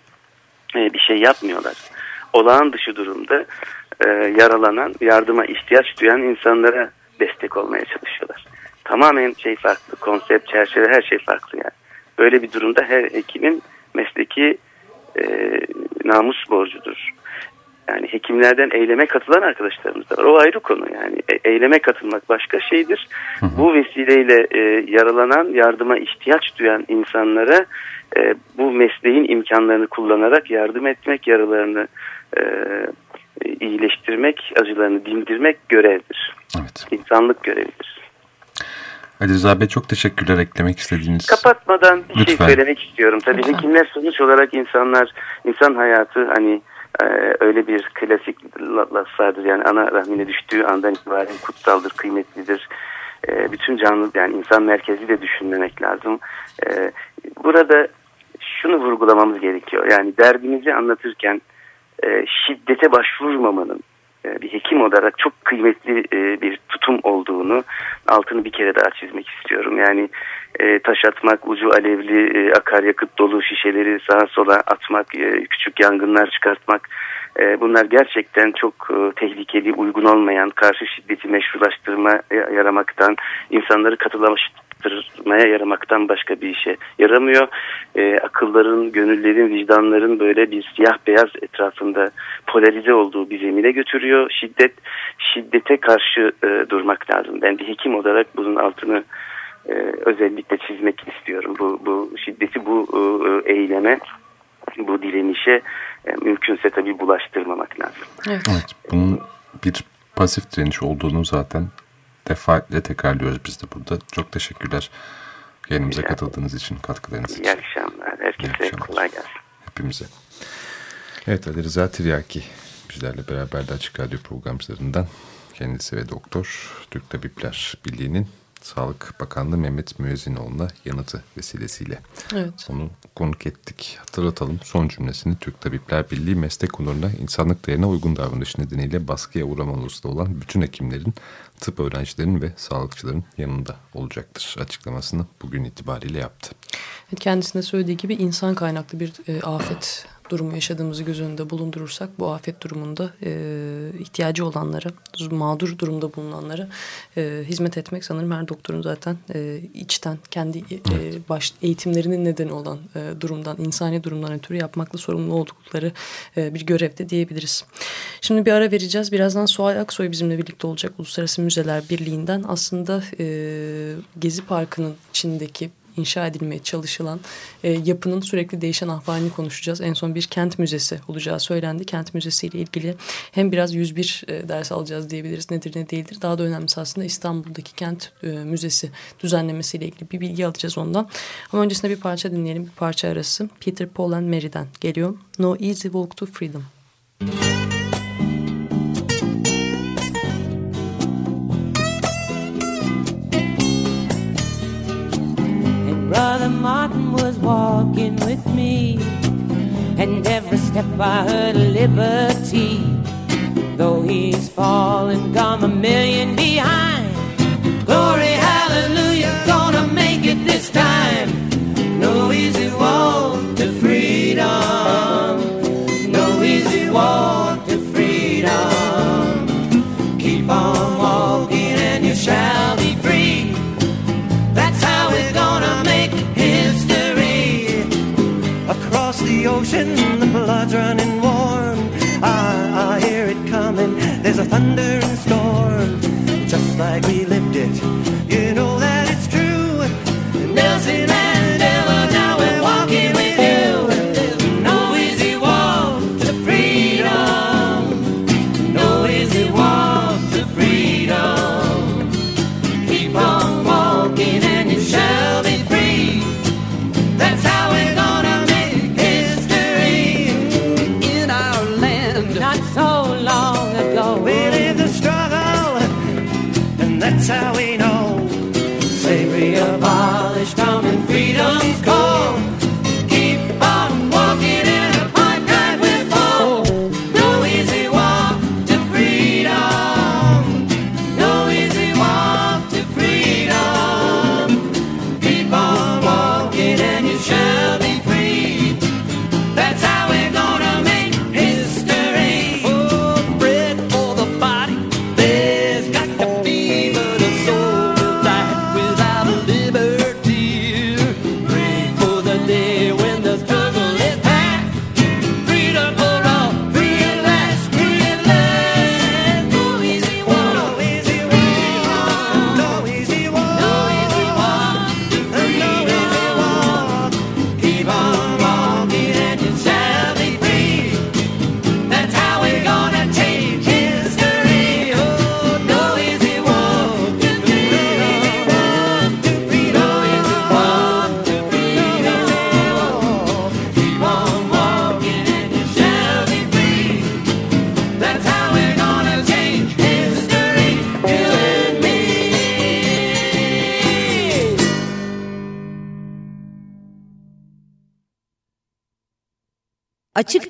e, bir şey yapmıyorlar. Olağan dışı durumda e, yaralanan, yardıma ihtiyaç duyan insanlara destek olmaya çalışıyorlar. Tamamen şey farklı, konsept, çerçeve her şey farklı yani. Böyle bir durumda her hekimin mesleki e, namus borcudur. Yani hekimlerden eyleme katılan arkadaşlarımız da var. O ayrı konu yani. E, eyleme katılmak başka şeydir. Hı hı. Bu vesileyle e, yaralanan, yardıma ihtiyaç duyan insanlara e, bu mesleğin imkanlarını kullanarak yardım etmek, yaralarını e, iyileştirmek, acılarını dindirmek görevdir. Evet. İnsanlık görevidir. Ali Rıza Bey çok teşekkürler eklemek istediğiniz. Kapatmadan bir şey Lütfen. şey söylemek istiyorum. Tabii Lütfen. hekimler sonuç olarak insanlar, insan hayatı hani ee, öyle bir klasik laflardır yani ana rahmine düştüğü andan itibaren kutsaldır, kıymetlidir. Ee, bütün canlı yani insan merkezi de düşünmemek lazım. Ee, burada şunu vurgulamamız gerekiyor. Yani derdimizi anlatırken e, şiddete başvurmamanın e, bir hekim olarak çok kıymetli e, bir tutum olduğunu altını bir kere daha çizmek istiyorum. Yani e, taş atmak, ucu alevli e, akaryakıt dolu şişeleri sağa sola atmak, e, küçük yangınlar çıkartmak e, bunlar gerçekten çok e, tehlikeli, uygun olmayan, karşı şiddeti meşrulaştırma e, yaramaktan, insanları katılamış, bastırmaya yaramaktan başka bir işe yaramıyor. E, akılların, gönüllerin, vicdanların böyle bir siyah beyaz etrafında polarize olduğu bir zemine götürüyor. Şiddet, şiddete karşı e, durmak lazım. Ben bir hekim olarak bunun altını e, özellikle çizmek istiyorum. Bu, bu şiddeti bu e, eyleme, bu direnişe e, mümkünse tabii bulaştırmamak lazım. Evet. evet bunun bir pasif direniş olduğunu zaten defaatle tekrarlıyoruz biz de burada. Çok teşekkürler yayınımıza yani, katıldığınız için, katkılarınız için. İyi akşamlar. Herkese İyi akşamlar. kolay gelsin. Hepimize. Evet Ali Rıza Tiryaki bizlerle beraber de Açık Radyo programcılarından kendisi ve doktor Türk Tabipler Birliği'nin Sağlık Bakanlığı Mehmet Müezzinoğlu'na yanıtı vesilesiyle evet. onu konuk ettik. Hatırlatalım son cümlesini Türk Tabipler Birliği meslek onuruna insanlık değerine uygun davranış nedeniyle baskıya uğramalısı olan bütün hekimlerin, tıp öğrencilerin ve sağlıkçıların yanında olacaktır açıklamasını bugün itibariyle yaptı. Kendisine söylediği gibi insan kaynaklı bir e, afet durumu yaşadığımızı göz önünde bulundurursak bu afet durumunda e, ihtiyacı olanlara, mağdur durumda bulunanlara e, hizmet etmek sanırım her doktorun zaten e, içten kendi e, baş eğitimlerinin nedeni olan e, durumdan, insani durumdan ötürü yapmakla sorumlu oldukları e, bir görevde diyebiliriz. Şimdi bir ara vereceğiz. Birazdan Suay Aksoy bizimle birlikte olacak Uluslararası Müzeler Birliği'nden aslında e, Gezi Parkı'nın içindeki inşa edilmeye çalışılan e, yapının sürekli değişen ahvalini konuşacağız. En son bir kent müzesi olacağı söylendi. Kent müzesi ile ilgili hem biraz 101 e, ders alacağız diyebiliriz. Nedir ne değildir. Daha da önemlisi aslında İstanbul'daki kent e, müzesi düzenlemesiyle ilgili bir bilgi alacağız ondan. Ama öncesinde bir parça dinleyelim. Bir parça arası. Peter Paul and Mary'den geliyor. No Easy Walk to Freedom. Müzik Brother Martin was walking with me, and every step I heard liberty. Though he's fallen, gone a million behind. Glory, hallelujah, gonna make it this time. No easy walk to freedom. No easy walk to freedom. Keep on walking and you shall the ocean, the blood's running warm. I, I hear it coming, there's a thunder and storm. Just like we lived it,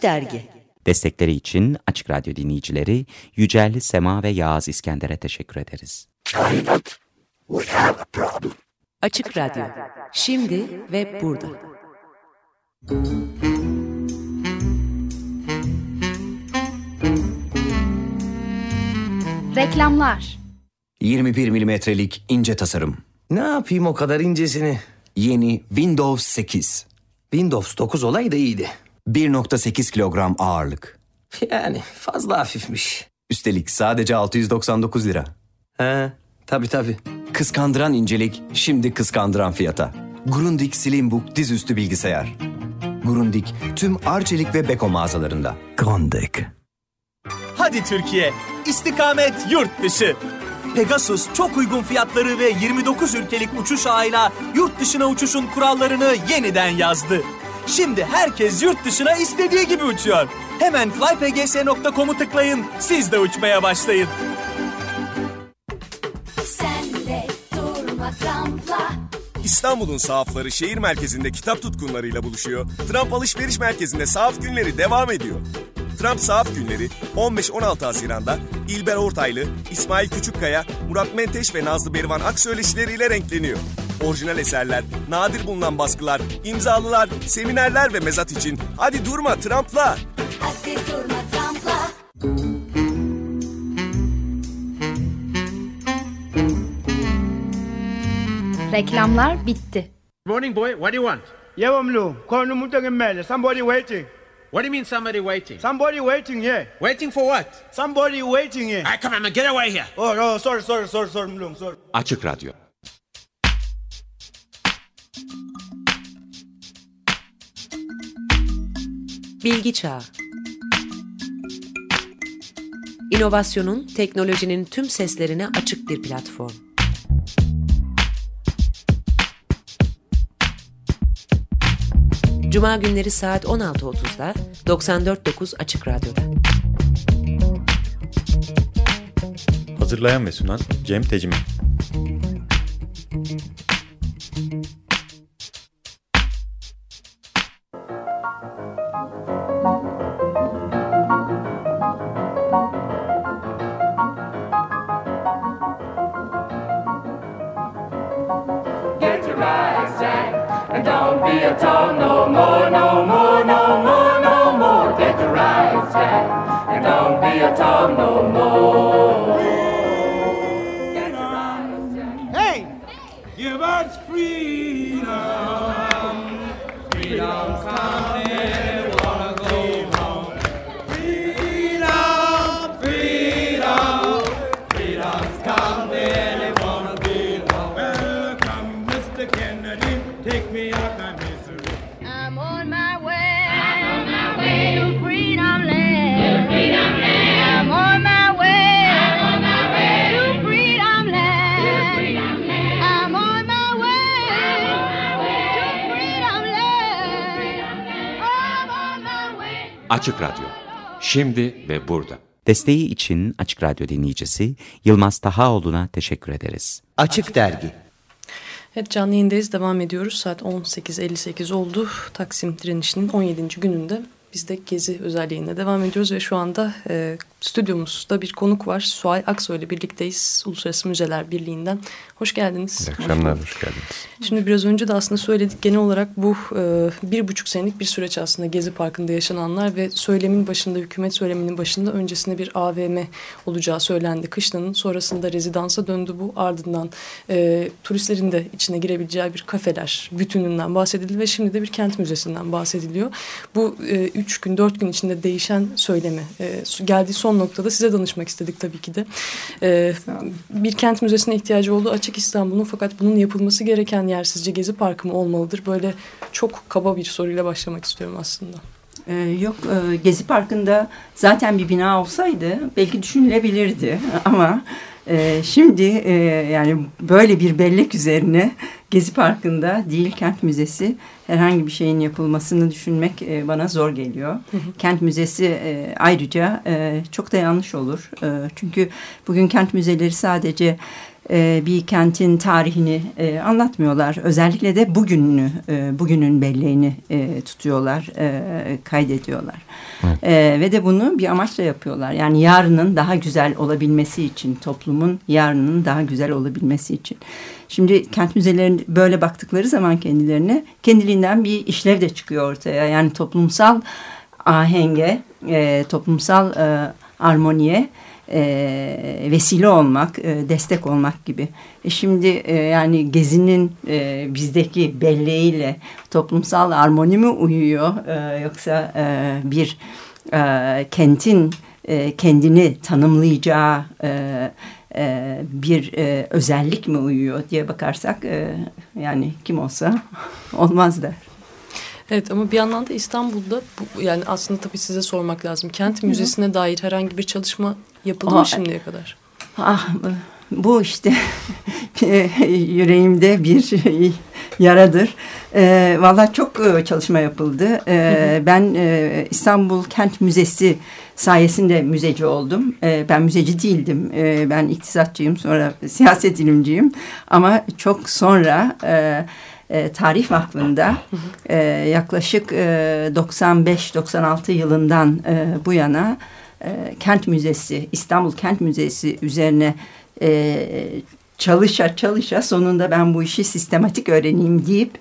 Dergi Destekleri için Açık Radyo dinleyicileri Yücelli Sema ve Yağız İskender'e teşekkür ederiz. Açık Radyo şimdi ve burada. Reklamlar 21 milimetrelik ince tasarım. Ne yapayım o kadar incesini? Yeni Windows 8. Windows 9 olaydı iyiydi. 1.8 kilogram ağırlık. Yani fazla hafifmiş. Üstelik sadece 699 lira. He tabii tabii. Kıskandıran incelik şimdi kıskandıran fiyata. Grundig Slimbook dizüstü bilgisayar. Grundig tüm Arçelik ve Beko mağazalarında. Grundig. Hadi Türkiye, istikamet yurt dışı. Pegasus çok uygun fiyatları ve 29 ülkelik uçuş ağıyla yurt dışına uçuşun kurallarını yeniden yazdı. Şimdi herkes yurt dışına istediği gibi uçuyor. Hemen flypgs.com'u tıklayın, siz de uçmaya başlayın. Sen de durma trampla. İstanbul'un sahafları şehir merkezinde kitap tutkunlarıyla buluşuyor. Trump Alışveriş Merkezi'nde sahaf günleri devam ediyor. Trump Sahaf Günleri 15-16 Haziran'da İlber Ortaylı, İsmail Küçükkaya, Murat Menteş ve Nazlı Berivan Ak söyleşileriyle renkleniyor. Orijinal eserler, nadir bulunan baskılar, imzalılar, seminerler ve mezat için hadi durma Trump'la. Hadi durma trampla. Reklamlar bitti. Morning, boy. What do you want? Calling the mail. Somebody waiting. What do you mean somebody waiting? Somebody waiting here. Waiting for what? Somebody waiting here. Right, come on, man. Get away here. Oh, no, sorry, sorry, sorry, sorry, Mlung, sorry. Açık Radyo Bilgi Çağı İnovasyonun, teknolojinin tüm seslerine açık bir platform. Cuma günleri saat 16.30'da 94.9 Açık Radyo'da. Hazırlayan ve sunan Cem Tecimen. Şimdi ve burada. Desteği için Açık Radyo dinleyicisi Yılmaz Tahaoğlu'na teşekkür ederiz. Açık Dergi Evet canlı yayındayız devam ediyoruz. Saat 18.58 oldu. Taksim direnişinin 17. gününde biz de Gezi özel yayına devam ediyoruz ve şu anda e, stüdyomuzda bir konuk var. Suay Aksoy ile birlikteyiz. Uluslararası Müzeler Birliği'nden. Hoş geldiniz. İyi akşamlar, hoş geldiniz. Şimdi biraz önce de aslında söyledik. Genel olarak bu e, bir buçuk senelik bir süreç aslında Gezi Parkı'nda yaşananlar ve söylemin başında, hükümet söyleminin başında öncesinde bir AVM olacağı söylendi. Kışlanın sonrasında rezidansa döndü bu. Ardından e, turistlerin de içine girebileceği bir kafeler bütününden bahsedildi ve şimdi de bir kent müzesinden bahsediliyor. Bu e, üç gün, dört gün içinde değişen söylemi e, geldiği son noktada size danışmak istedik tabii ki de. E, bir kent müzesine ihtiyacı olduğu açık İstanbul'un fakat bunun yapılması gereken yer sizce Gezi Parkı mı olmalıdır? Böyle çok kaba bir soruyla başlamak istiyorum aslında. Ee, yok e, Gezi Parkı'nda zaten bir bina olsaydı belki düşünülebilirdi [laughs] ama e, şimdi e, yani böyle bir bellek üzerine Gezi Parkı'nda değil Kent Müzesi herhangi bir şeyin yapılmasını düşünmek e, bana zor geliyor. Kent Müzesi e, ayrıca e, çok da yanlış olur. E, çünkü bugün kent müzeleri sadece e, bir kentin tarihini e, anlatmıyorlar. Özellikle de bugününü, e, bugünün belleğini e, tutuyorlar, e, kaydediyorlar. E, ve de bunu bir amaçla yapıyorlar. Yani yarının daha güzel olabilmesi için, toplumun yarının daha güzel olabilmesi için. Şimdi kent müzelerinin böyle baktıkları zaman kendilerine kendiliğinden bir işlev de çıkıyor ortaya. Yani toplumsal ahenge, e, toplumsal e, armoniye e, vesile olmak, e, destek olmak gibi. E şimdi e, yani Gezi'nin e, bizdeki belleğiyle toplumsal armoni mi uyuyor e, yoksa e, bir e, kentin e, kendini tanımlayacağı e, e, bir e, özellik mi uyuyor diye bakarsak e, yani kim olsa [laughs] olmaz der. Evet ama bir yandan da İstanbul'da bu, yani aslında tabii size sormak lazım. Kent müzesine dair herhangi bir çalışma yapıldı Aa, mı şimdiye kadar? Ah bu işte [laughs] yüreğimde bir [laughs] yaradır. E, Valla çok e, çalışma yapıldı. E, ben e, İstanbul Kent Müzesi sayesinde müzeci oldum. E, ben müzeci değildim. E, ben iktisatçıyım sonra siyaset ilimciyim. Ama çok sonra... E, e, Tarih Vakfı'nda e, yaklaşık e, 95-96 yılından e, bu yana e, Kent Müzesi, İstanbul Kent Müzesi üzerine e, çalışa çalışa sonunda ben bu işi sistematik öğreneyim deyip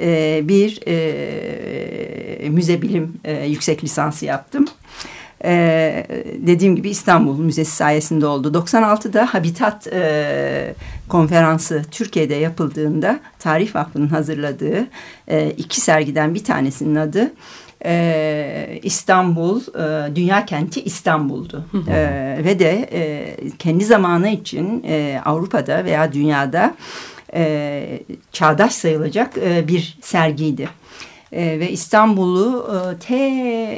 e, bir e, müze bilim e, yüksek lisansı yaptım. Ee, dediğim gibi İstanbul Müzesi sayesinde oldu. 96'da Habitat e, konferansı Türkiye'de yapıldığında Tarih Vakfı'nın hazırladığı e, iki sergiden bir tanesinin adı e, İstanbul, e, Dünya Kenti İstanbul'du. E, ve de e, kendi zamanı için e, Avrupa'da veya dünyada e, çağdaş sayılacak e, bir sergiydi. E, ve İstanbul'u e, te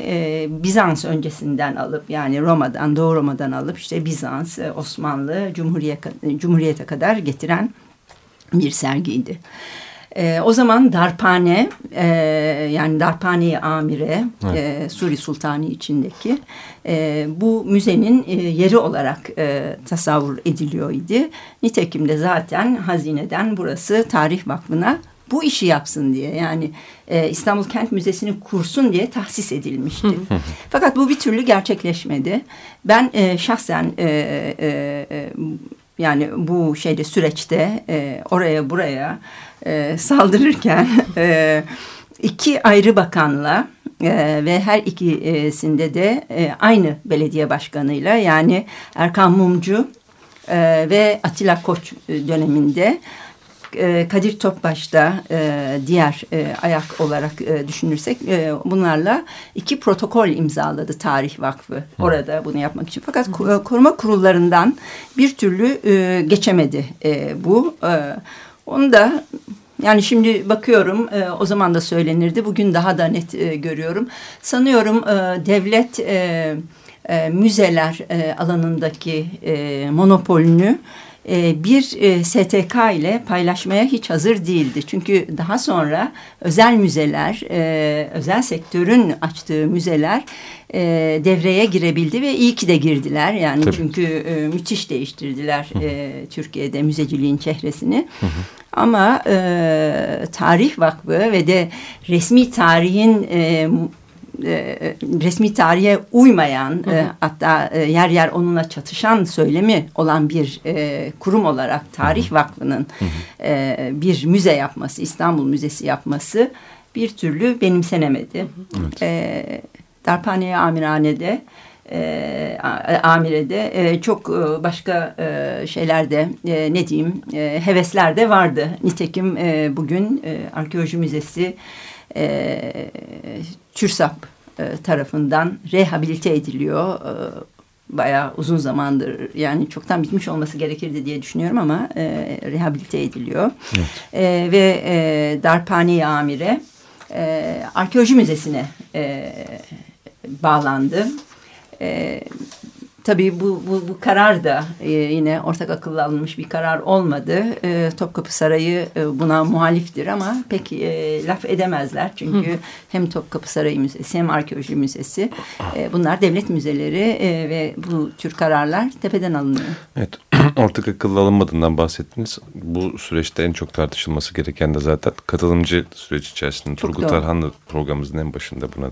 e, Bizans öncesinden alıp yani Roma'dan Doğu Roma'dan alıp işte Bizans, e, Osmanlı, Cumhuriyet, Cumhuriyet'e kadar getiren bir sergiydi. E, o zaman Darphane e, yani Darphane-i Amire evet. e, Suri Sultani içindeki e, bu müzenin e, yeri olarak e, tasavvur ediliyor idi. Nitekim de zaten hazineden burası Tarih Vakfı'na bu işi yapsın diye yani e, İstanbul Kent Müzesi'ni kursun diye tahsis edilmişti. Fakat bu bir türlü gerçekleşmedi. Ben e, şahsen e, e, e, yani bu şeyde süreçte e, oraya buraya e, saldırırken [laughs] e, iki ayrı bakanla e, ve her ikisinde de e, aynı belediye başkanıyla yani Erkan Mumcu e, ve Atilla Koç döneminde e, Kadir Topbaş'ta e, diğer e, ayak olarak e, düşünürsek e, bunlarla iki protokol imzaladı Tarih Vakfı orada bunu yapmak için. Fakat Hı. koruma kurullarından bir türlü e, geçemedi e, bu. E, onu da yani şimdi bakıyorum e, o zaman da söylenirdi. Bugün daha da net e, görüyorum. Sanıyorum e, devlet e, e, müzeler e, alanındaki e, monopolünü e, bir e, STK ile paylaşmaya hiç hazır değildi. Çünkü daha sonra özel müzeler, e, özel sektörün açtığı müzeler devreye girebildi ve iyi ki de girdiler. Yani Tabii. çünkü müthiş değiştirdiler Türkiye'de müzeciliğin çehresini. Hı hı. Ama Tarih Vakfı ve de resmi tarihin e, resmi tarihe uymayan hı hı. E, hatta e, yer yer onunla çatışan söylemi olan bir e, kurum olarak Tarih. Vakfı'nın. E, bir müze yapması, İstanbul Müzesi yapması bir türlü benimsenemedi. Hı hı. Evet. E, Darphane Amirhane'de e, Amire'de e, çok e, başka e, şeylerde e, ne diyeyim e, hevesler de vardı. Nitekim e, bugün e, Arkeoloji Müzesi e, TÜRSAP e, tarafından rehabilite ediliyor. E, bayağı uzun zamandır yani çoktan bitmiş olması gerekirdi diye düşünüyorum ama e, rehabilite ediliyor. Evet. E, ve e, Darphane Amire e, Arkeoloji Müzesi'ne e, bağlandı. E, Tabii bu, bu, bu karar da e, yine ortak akılla alınmış bir karar olmadı. E, Topkapı Sarayı e, buna muhaliftir ama pek e, laf edemezler. Çünkü Hı. hem Topkapı Sarayı Müzesi hem Arkeoloji Müzesi e, bunlar devlet müzeleri e, ve bu tür kararlar tepeden alınıyor. Evet [clears throat] ortak akılla alınmadığından bahsettiniz. Bu süreçte en çok tartışılması gereken de zaten katılımcı süreç içerisinde. Çok Turgut Arhan programımızın en başında buna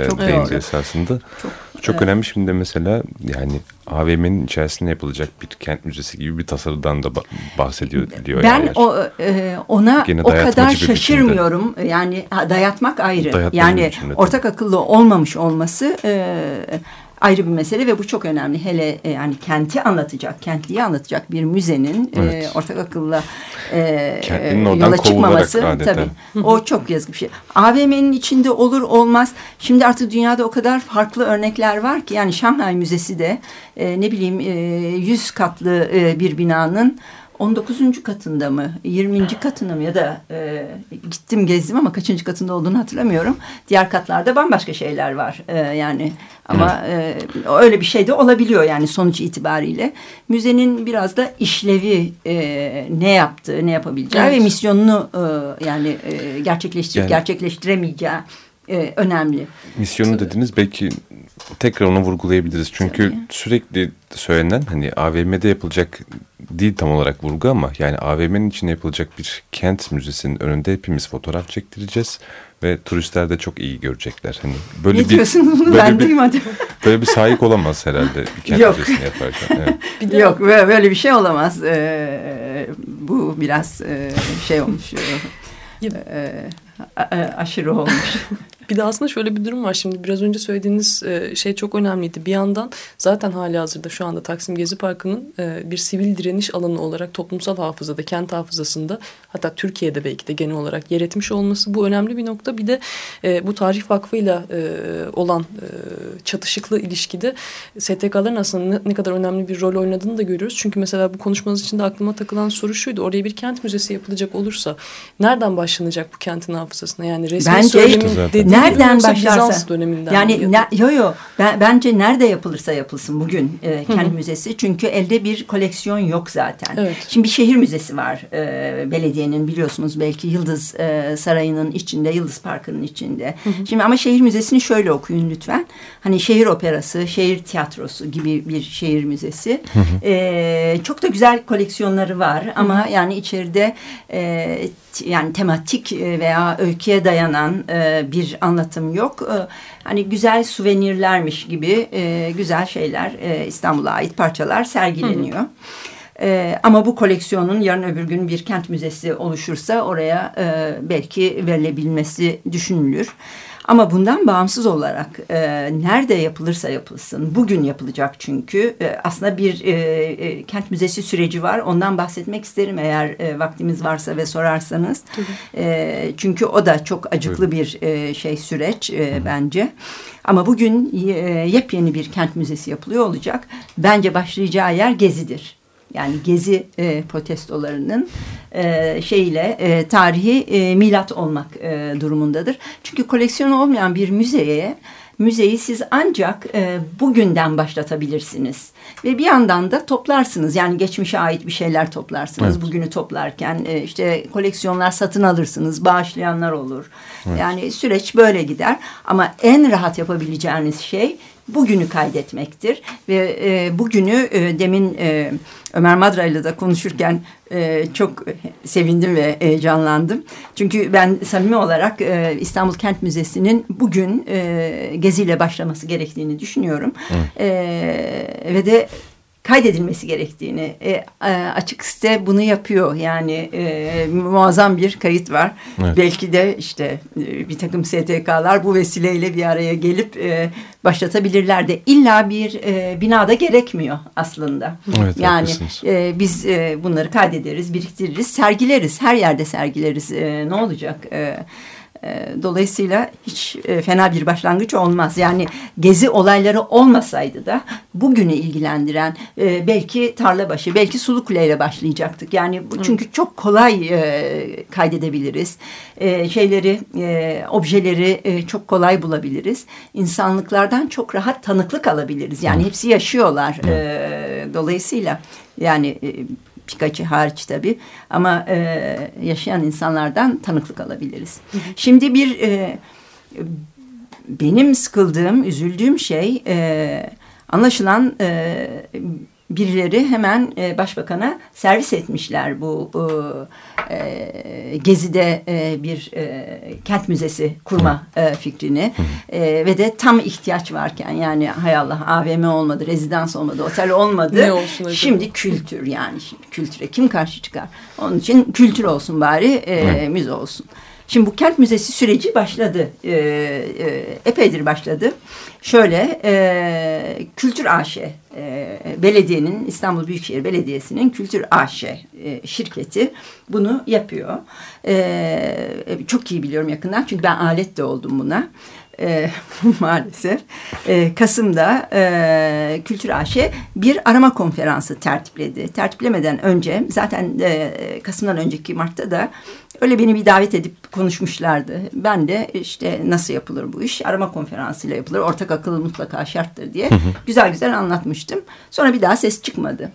e, değindi esasında. Çok, çok evet. önemli şimdi mesela yani AVM'nin içerisinde yapılacak bir kent müzesi gibi bir tasarıdan da bahsediyor diyor. Ben yani. o e, ona Gene o kadar şaşırmıyorum. Biçimde. Yani dayatmak ayrı. Dayatmak yani ortak akıllı olmamış olması e, ayrı bir mesele ve bu çok önemli. Hele e, yani kenti anlatacak, kentliyi anlatacak bir müzenin e, Evet. ortak akılla e, Kentlinin e, yola çıkmaması adeta. tabii o çok yazık bir şey. AVM'nin içinde olur olmaz. Şimdi artık dünyada o kadar farklı örnekler var ki yani Şanghay Müzesi de e, ne bileyim e, 100 katlı e, bir binanın 19. katında mı 20. katında mı ya da e, gittim gezdim ama kaçıncı katında olduğunu hatırlamıyorum. Diğer katlarda bambaşka şeyler var e, yani ama e, öyle bir şey de olabiliyor yani sonuç itibariyle. Müzenin biraz da işlevi e, ne yaptığı ne yapabileceği Evet. ve misyonunu e, yani e, gerçekleştirip Yani- gerçekleştiremeyeceği e, önemli. Misyonu dediniz belki tekrar onu vurgulayabiliriz. Çünkü sürekli söylenen hani AVM'de yapılacak değil tam olarak vurgu ama yani AVM'nin içinde yapılacak bir kent müzesinin önünde hepimiz fotoğraf çektireceğiz ve turistler de çok iyi görecekler. Hani böyle ne bir diyorsun bunu böyle ben bir, duymadım. Böyle bir sahip olamaz herhalde bir kent Yok. müzesini yaparken. Evet. [laughs] Yok böyle, böyle bir şey olamaz. Ee, bu biraz e, şey olmuş. e, aşırı olmuş. [laughs] Bir de aslında şöyle bir durum var. Şimdi biraz önce söylediğiniz e, şey çok önemliydi. Bir yandan zaten hali hazırda şu anda Taksim Gezi Parkı'nın e, bir sivil direniş alanı olarak toplumsal hafızada, kent hafızasında hatta Türkiye'de belki de genel olarak yer etmiş olması bu önemli bir nokta. Bir de e, bu Tarih Vakfı'yla olan çatışıklı ilişkide STK'ların aslında ne, kadar önemli bir rol oynadığını da görüyoruz. Çünkü mesela bu konuşmanız içinde aklıma takılan soru şuydu. Oraya bir kent müzesi yapılacak olursa nereden başlanacak bu kentin hafızasına? Yani resmi Bence söylemin dediği nereden başlarsa Bizans döneminden yani ne, yo yo ben, bence nerede yapılırsa yapılsın bugün e, Hı hı. müzesi çünkü elde bir koleksiyon yok zaten. Evet. Şimdi bir şehir müzesi var e, belediyenin biliyorsunuz belki Yıldız e, Sarayı'nın içinde Yıldız Parkı'nın içinde. Hı hı. Şimdi ama şehir müzesini şöyle okuyun lütfen. Hani şehir operası, şehir tiyatrosu gibi bir şehir müzesi. Hı hı. E, çok da güzel koleksiyonları var ama hı. yani içeride e, yani tematik e, veya öyküye dayanan e, bir anlatım yok. E, hani güzel suvenirlermiş gibi e, güzel şeyler e, İstanbul'a ait parçalar sergileniyor. E, ama bu koleksiyonun yarın öbür gün bir kent müzesi oluşursa oraya e, belki verilebilmesi düşünülür. Ama bundan bağımsız olarak e, nerede yapılırsa yapılsın, bugün yapılacak çünkü e, aslında bir e, e, kent müzesi süreci var. Ondan bahsetmek isterim eğer e, vaktimiz varsa ve sorarsanız. E, çünkü o da çok acıklı bir e, şey süreç e, bence. Ama bugün e, yepyeni bir kent müzesi yapılıyor olacak. Bence başlayacağı yer Gezi'dir. Yani Gezi e, protestolarının e, şeyle e, tarihi e, milat olmak e, durumundadır. Çünkü koleksiyonu olmayan bir müzeye müzeyi siz ancak e, bugünden başlatabilirsiniz. Ve bir yandan da toplarsınız. Yani geçmişe ait bir şeyler toplarsınız. Evet. Bugünü toplarken e, işte koleksiyonlar satın alırsınız. Bağışlayanlar olur. Evet. Yani süreç böyle gider. Ama en rahat yapabileceğiniz şey bugünü kaydetmektir. Ve e, bugünü e, demin e, Ömer Madra ile de konuşurken e, çok sevindim ve heyecanlandım. Çünkü ben samimi olarak e, İstanbul Kent Müzesi'nin bugün e, geziyle başlaması gerektiğini düşünüyorum. E, ve de kaydedilmesi gerektiğini e, e, açık site bunu yapıyor. Yani e, muazzam bir kayıt var. Evet. belki de işte e, bir takım STK'lar bu vesileyle bir araya gelip e, başlatabilirler de. İlla bir e, binada gerekmiyor aslında. Evet, yani haklısınız. e, biz e, bunları kaydederiz biriktiririz sergileriz. Her yerde sergileriz. E, ne olacak? E, Dolayısıyla hiç e, fena bir başlangıç olmaz. Yani gezi olayları olmasaydı da bugünü ilgilendiren e, belki Tarlabaşı, belki Sulukule ile başlayacaktık. Yani çünkü çok kolay e, kaydedebiliriz. E, şeyleri, e, objeleri e, çok kolay bulabiliriz. İnsanlıklardan çok rahat tanıklık alabiliriz. Yani hepsi yaşıyorlar. E, dolayısıyla yani birkaçı hariç tabii ama e, yaşayan insanlardan tanıklık alabiliriz. Şimdi bir e, benim sıkıldığım, üzüldüğüm şey e, anlaşılan e, birileri hemen e, başbakana servis etmişler bu e, gezide e, bir e, kent müzesi kurma e, fikrini E, ve de tam ihtiyaç varken yani hay Allah AVM olmadı, rezidans olmadı, otel olmadı. Ne olsun acaba? Şimdi kültür yani şimdi kültüre kim karşı çıkar? Onun için kültür olsun bari e, müze olsun. Şimdi bu kent müzesi süreci başladı. E, e, epeydir başladı. Şöyle e, Kültür AŞ, belediyenin İstanbul Büyükşehir Belediyesi'nin Kültür AŞ e, şirketi bunu yapıyor. E, çok iyi biliyorum yakından çünkü ben alet de oldum buna. E, [laughs] maalesef. E, Kasım'da e, Kültür AŞ bir arama konferansı tertipledi. Tertiplemeden önce zaten e, Kasım'dan önceki Mart'ta da öyle beni bir davet edip konuşmuşlardı. Ben de işte nasıl yapılır bu iş? Arama konferansıyla yapılır. Ortak akıl mutlaka şarttır diye güzel güzel anlatmıştım. Sonra bir daha ses çıkmadı.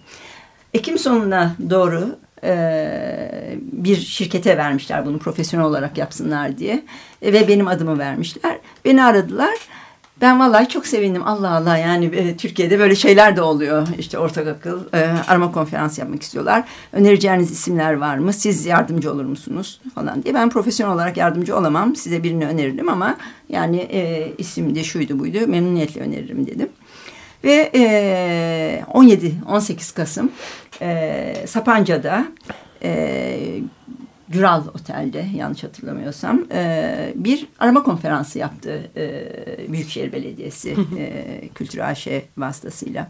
Ekim sonuna doğru e, bir şirkete vermişler bunu profesyonel olarak yapsınlar diye. E, ve benim adımı vermişler. Beni aradılar. Ben vallahi çok sevindim. Allah Allah yani e, Türkiye'de böyle şeyler de oluyor. İşte ortak akıl arama konferans yapmak istiyorlar. Önereceğiniz isimler var mı? Siz yardımcı olur musunuz? Falan diye. Ben profesyonel olarak yardımcı olamam. Size birini öneririm ama yani e, isim de şuydu buydu. Memnuniyetle öneririm dedim. Ve e, 17-18 Kasım e, Sapanca'da e, Güral Otel'de yanlış hatırlamıyorsam e, bir arama konferansı yaptı e, Büyükşehir Belediyesi e, Kültür AŞ vasıtasıyla.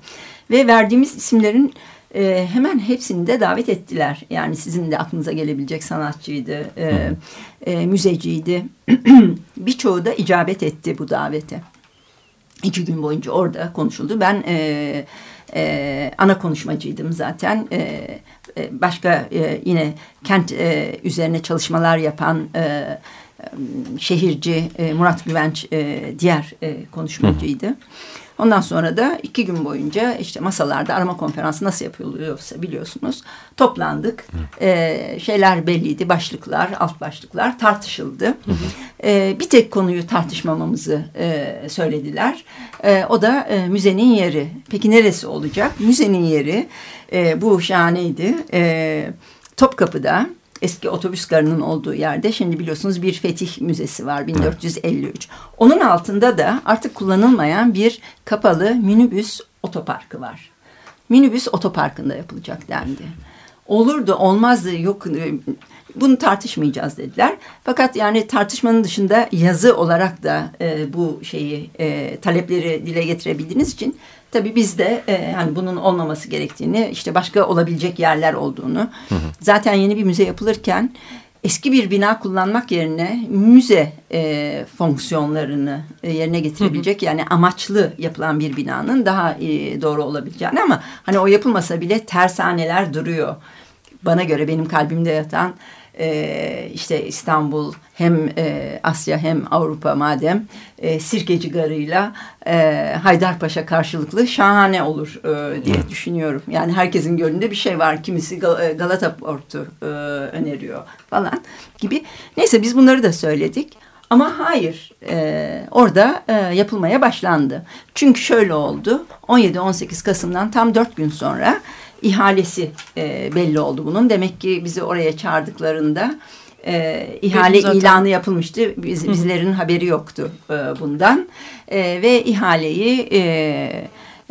Ve verdiğimiz isimlerin e, hemen hepsini de davet ettiler. Yani sizin de aklınıza gelebilecek sanatçıydı, e, e, müzeciydi. [clears throat] Birçoğu da icabet etti bu davete. İki gün boyunca orada konuşuldu. Ben e, e, ana konuşmacıydım zaten. E, e, başka e, yine kent e, üzerine çalışmalar yapan e, şehirci e, Murat Güvenç e, diğer e, konuşmacıydı. Hı. Ondan sonra da iki gün boyunca işte masalarda arama konferansı nasıl yapılıyorsa biliyorsunuz toplandık. Ee, şeyler belliydi başlıklar alt başlıklar tartışıldı. Hı hı. Ee, bir tek konuyu tartışmamamızı e, söylediler. E, o da e, müzenin yeri. Peki neresi olacak? Müzenin yeri e, bu şahaneydi. E, Topkapı'da eski otobüs garının olduğu yerde şimdi biliyorsunuz bir fetih müzesi var 1453. Onun altında da artık kullanılmayan bir kapalı minibüs otoparkı var. Minibüs otoparkında yapılacak dendi. Olurdu olmazdı yok bunu tartışmayacağız dediler. Fakat yani tartışmanın dışında yazı olarak da e, bu şeyi e, talepleri dile getirebildiğiniz için tabii biz de e, hani bunun olmaması gerektiğini işte başka olabilecek yerler olduğunu hı hı. zaten yeni bir müze yapılırken eski bir bina kullanmak yerine müze e, fonksiyonlarını e, yerine getirebilecek hı hı. yani amaçlı yapılan bir binanın daha e, doğru olabileceğini ama hani o yapılmasa bile tersaneler duruyor. Bana göre benim kalbimde yatan e, işte İstanbul hem e, Asya hem Avrupa madem e, Sirkeci Garı'yla e, Haydarpaşa karşılıklı şahane olur e, diye düşünüyorum. Yani herkesin gönlünde bir şey var. Kimisi Gal e, Galata Port'u e, öneriyor falan gibi. Neyse biz bunları da söyledik. Ama hayır e, orada e, yapılmaya başlandı. Çünkü şöyle oldu 17-18 Kasım'dan tam dört gün sonra ihalesi e, belli oldu bunun. Demek ki bizi oraya çağırdıklarında e, ihale ilanı yapılmıştı. Biz, bizlerin haberi yoktu e, bundan. E, ve ihaleyi e,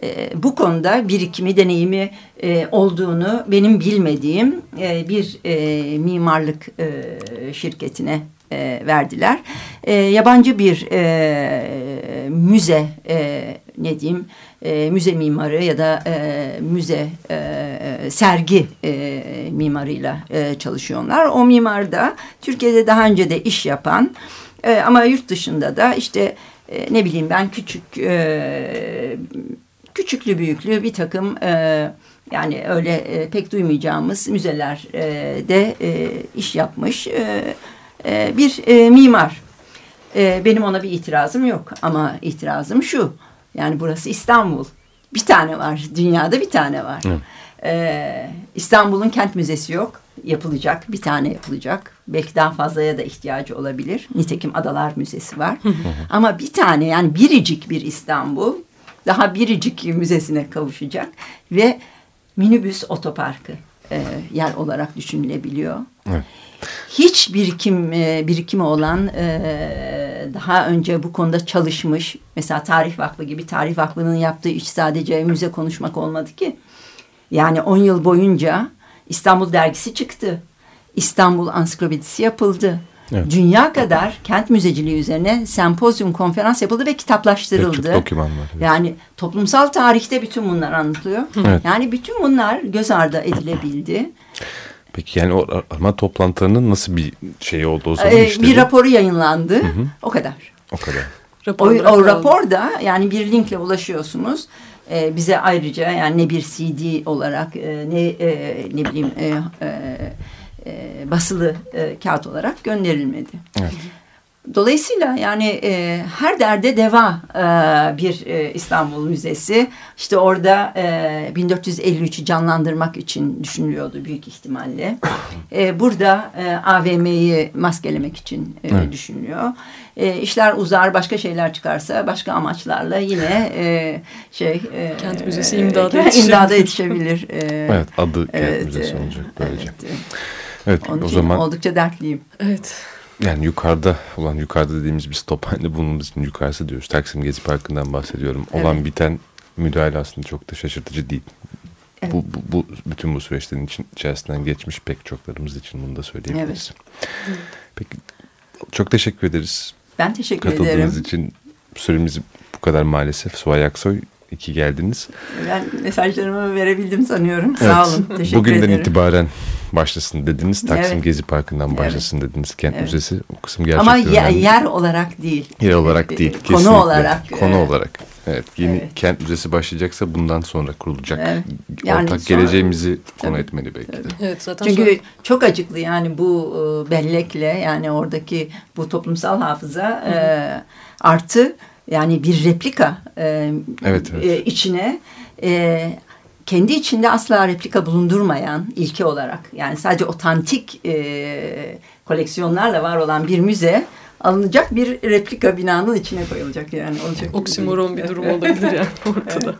e, bu konuda birikimi, deneyimi e, olduğunu benim bilmediğim e, bir e, mimarlık e, şirketine e, verdiler. E, yabancı bir e, müze e, ne diyeyim e, müze mimarı ya da e, müze e, sergi e, mimarıyla e, çalışıyorlar. O mimar da Türkiye'de daha önce de iş yapan e, ama yurt dışında da işte e, ne bileyim ben küçük e, küçüklü büyüklü bir takım e, yani öyle e, pek duymayacağımız müzelerde e, e, iş yapmış e, e, bir e, mimar. E, benim ona bir itirazım yok ama itirazım şu. Yani burası İstanbul. Bir tane var. Dünyada bir tane var. Ee, İstanbul'un kent müzesi yok. Yapılacak. Bir tane yapılacak. Belki daha fazlaya da ihtiyacı olabilir. Nitekim Adalar Müzesi var. Ama bir tane yani biricik bir İstanbul daha biricik müzesine kavuşacak. Ve minibüs otoparkı e, yer olarak düşünülebiliyor. Evet hiç birikim e, birikimi olan e, daha önce bu konuda çalışmış mesela Tarih Vakfı gibi Tarih Vakfı'nın yaptığı iş sadece müze konuşmak olmadı ki. Yani 10 yıl boyunca İstanbul dergisi çıktı. İstanbul ansiklopedisi yapıldı. Evet. Dünya kadar kent müzeciliği üzerine sempozyum, konferans yapıldı ve kitaplaştırıldı. Pek çok doküman var. evet. Yani toplumsal tarihte bütün bunlar anlatılıyor. Evet. Yani bütün bunlar göz ardı edilebildi. Peki yani o ama toplantılarının nasıl bir şey oldu o zaman Ee, işte? bir raporu yayınlandı. Hı hı. O kadar. O kadar. O, o rapor da yani bir linkle ulaşıyorsunuz. Ee, bize ayrıca yani ne bir CD olarak e, ne e, ne bileyim e, e, e, basılı e, kağıt olarak gönderilmedi. Evet. Dolayısıyla yani e, her derde deva e, bir e, İstanbul Müzesi. İşte orada e, 1453'ü canlandırmak için düşünülüyordu büyük ihtimalle. E, burada e, AVM'yi maskelemek için e, Evet. düşünülüyor. E, işler uzar başka şeyler çıkarsa başka amaçlarla yine e, şey e, Kent Müzesi e, imdada imdada yetişebilir. E, Evet adı Kent evet, Müzesi e, olacak böylece. evet. Evet Onun o için zaman oldukça dertliyim. Evet. Yani yukarıda olan yukarıda dediğimiz biz Tophane'de bulunduğumuz için yukarısı diyoruz. Taksim Gezi Parkı'ndan bahsediyorum. Olan Evet. biten müdahale aslında çok da şaşırtıcı değil. Evet. Bu, bu, bu bütün bu süreçlerin için, içerisinden geçmiş pek çoklarımız için bunu da söyleyebiliriz. Peki çok teşekkür ederiz. Ben teşekkür Katıldığınız ederim. için süremiz bu kadar maalesef. Suay Aksoy iki geldiniz. Ben mesajlarımı verebildim sanıyorum. Sağ Evet, olun. Teşekkür Bugünden ederim. itibaren başlasın dediniz. Taksim Evet. Gezi Parkı'ndan başlasın dediniz. Kent Evet. Müzesi o kısım gerçekten Ama ye- önemli. yer olarak değil. Yer olarak değil. Konu kesinlikle. olarak, Konu e, olarak. Evet. Yeni evet. kent müzesi başlayacaksa bundan sonra kurulacak. Evet. Yani Ortak sonra- geleceğimizi konu Tabii. etmeli belki de. Evet zaten Çünkü sonra- çok acıklı yani bu e, bellekle yani oradaki bu toplumsal hafıza e, artı yani bir replika e, Evet, evet. e, içine e, kendi içinde asla replika bulundurmayan ilke olarak yani sadece otantik e, koleksiyonlarla var olan bir müze alınacak bir replika binanın içine koyulacak yani olacak. Oksimoron bir durum olabilir yani [laughs] ortada.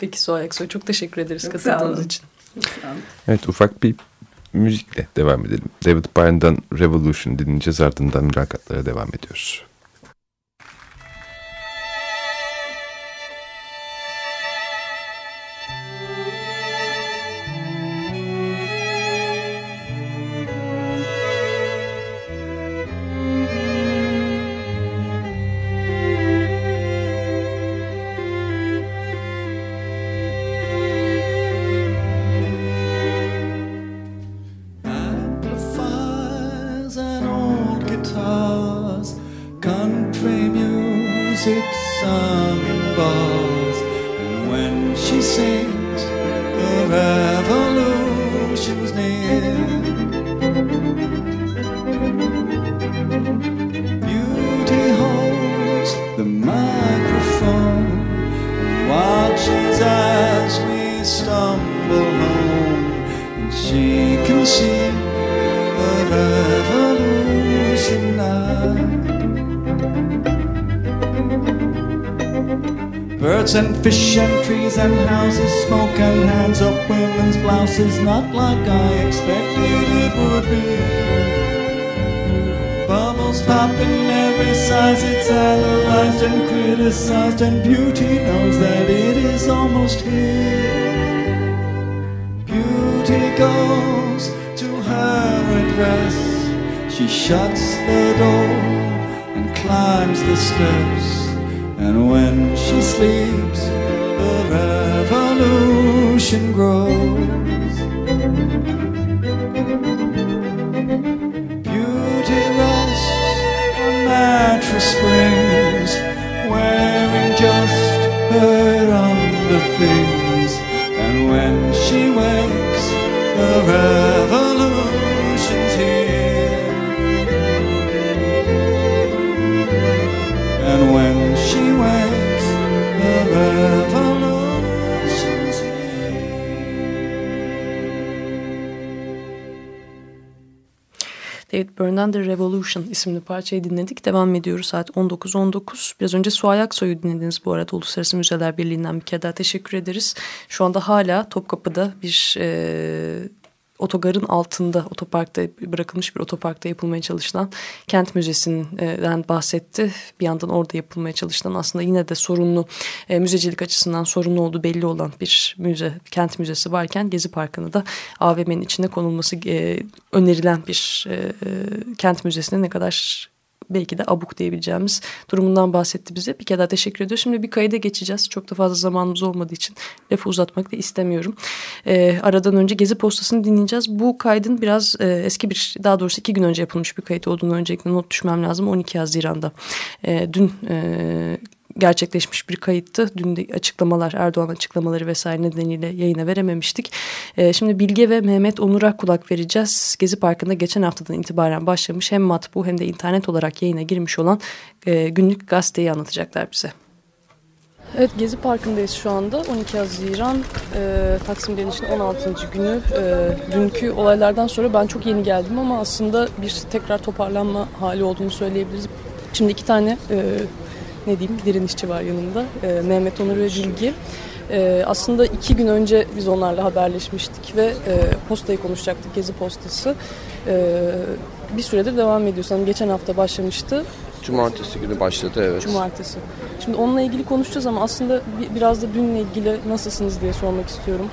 Peki Suay Aksoy çok teşekkür ederiz katıldığınız için. Evet ufak bir müzikle devam edelim. David Byrne'dan Revolution dinleyeceğiz ardından mülakatlara devam ediyoruz. Revolution isimli parçayı dinledik. Devam ediyoruz saat 19.19. Biraz önce Suay Aksoy'u dinlediniz bu arada Uluslararası Müzeler Birliği'nden bir kere daha teşekkür ederiz. Şu anda hala Topkapı'da bir e, otogarın altında otoparkta bırakılmış bir otoparkta yapılmaya çalışılan kent müzesinden bahsetti. Bir yandan orada yapılmaya çalışılan aslında yine de sorunlu e, müzecilik açısından sorunlu olduğu belli olan bir müze kent müzesi varken Gezi Parkı'nı da AVM'nin içine konulması e, önerilen bir e, kent müzesine ne kadar belki de abuk diyebileceğimiz durumundan bahsetti bize. Bir kere daha teşekkür ediyorum. Şimdi bir kayda geçeceğiz. Çok da fazla zamanımız olmadığı için lafı uzatmak da istemiyorum. E, aradan önce Gezi Postası'nı dinleyeceğiz. Bu kaydın biraz e, eski bir daha doğrusu iki gün önce yapılmış bir kayıt olduğunu öncelikle not düşmem lazım. 12 Haziran'da e, dün e, gerçekleşmiş bir kayıttı. Dün açıklamalar, Erdoğan açıklamaları vesaire nedeniyle yayına verememiştik. Ee, şimdi Bilge ve Mehmet Onur'a kulak vereceğiz. Gezi Parkı'nda geçen haftadan itibaren başlamış hem matbu hem de internet olarak yayına girmiş olan e, günlük gazeteyi anlatacaklar bize. Evet Gezi Parkı'ndayız şu anda. 12 Haziran e, Taksim Direnişi'nin 16. günü. E, dünkü olaylardan sonra ben çok yeni geldim ama aslında bir tekrar toparlanma hali olduğunu söyleyebiliriz. Şimdi iki tane e, ne diyeyim direnişçi var yanımda. E, Mehmet Onur ve Bilgi. E, aslında iki gün önce biz onlarla haberleşmiştik ve e, postayı konuşacaktık. Gezi postası. E, bir süredir devam ediyor. Sanırım geçen hafta başlamıştı. Cumartesi günü başladı evet. Cumartesi. Şimdi onunla ilgili konuşacağız ama aslında bir, biraz da dünle ilgili nasılsınız diye sormak istiyorum.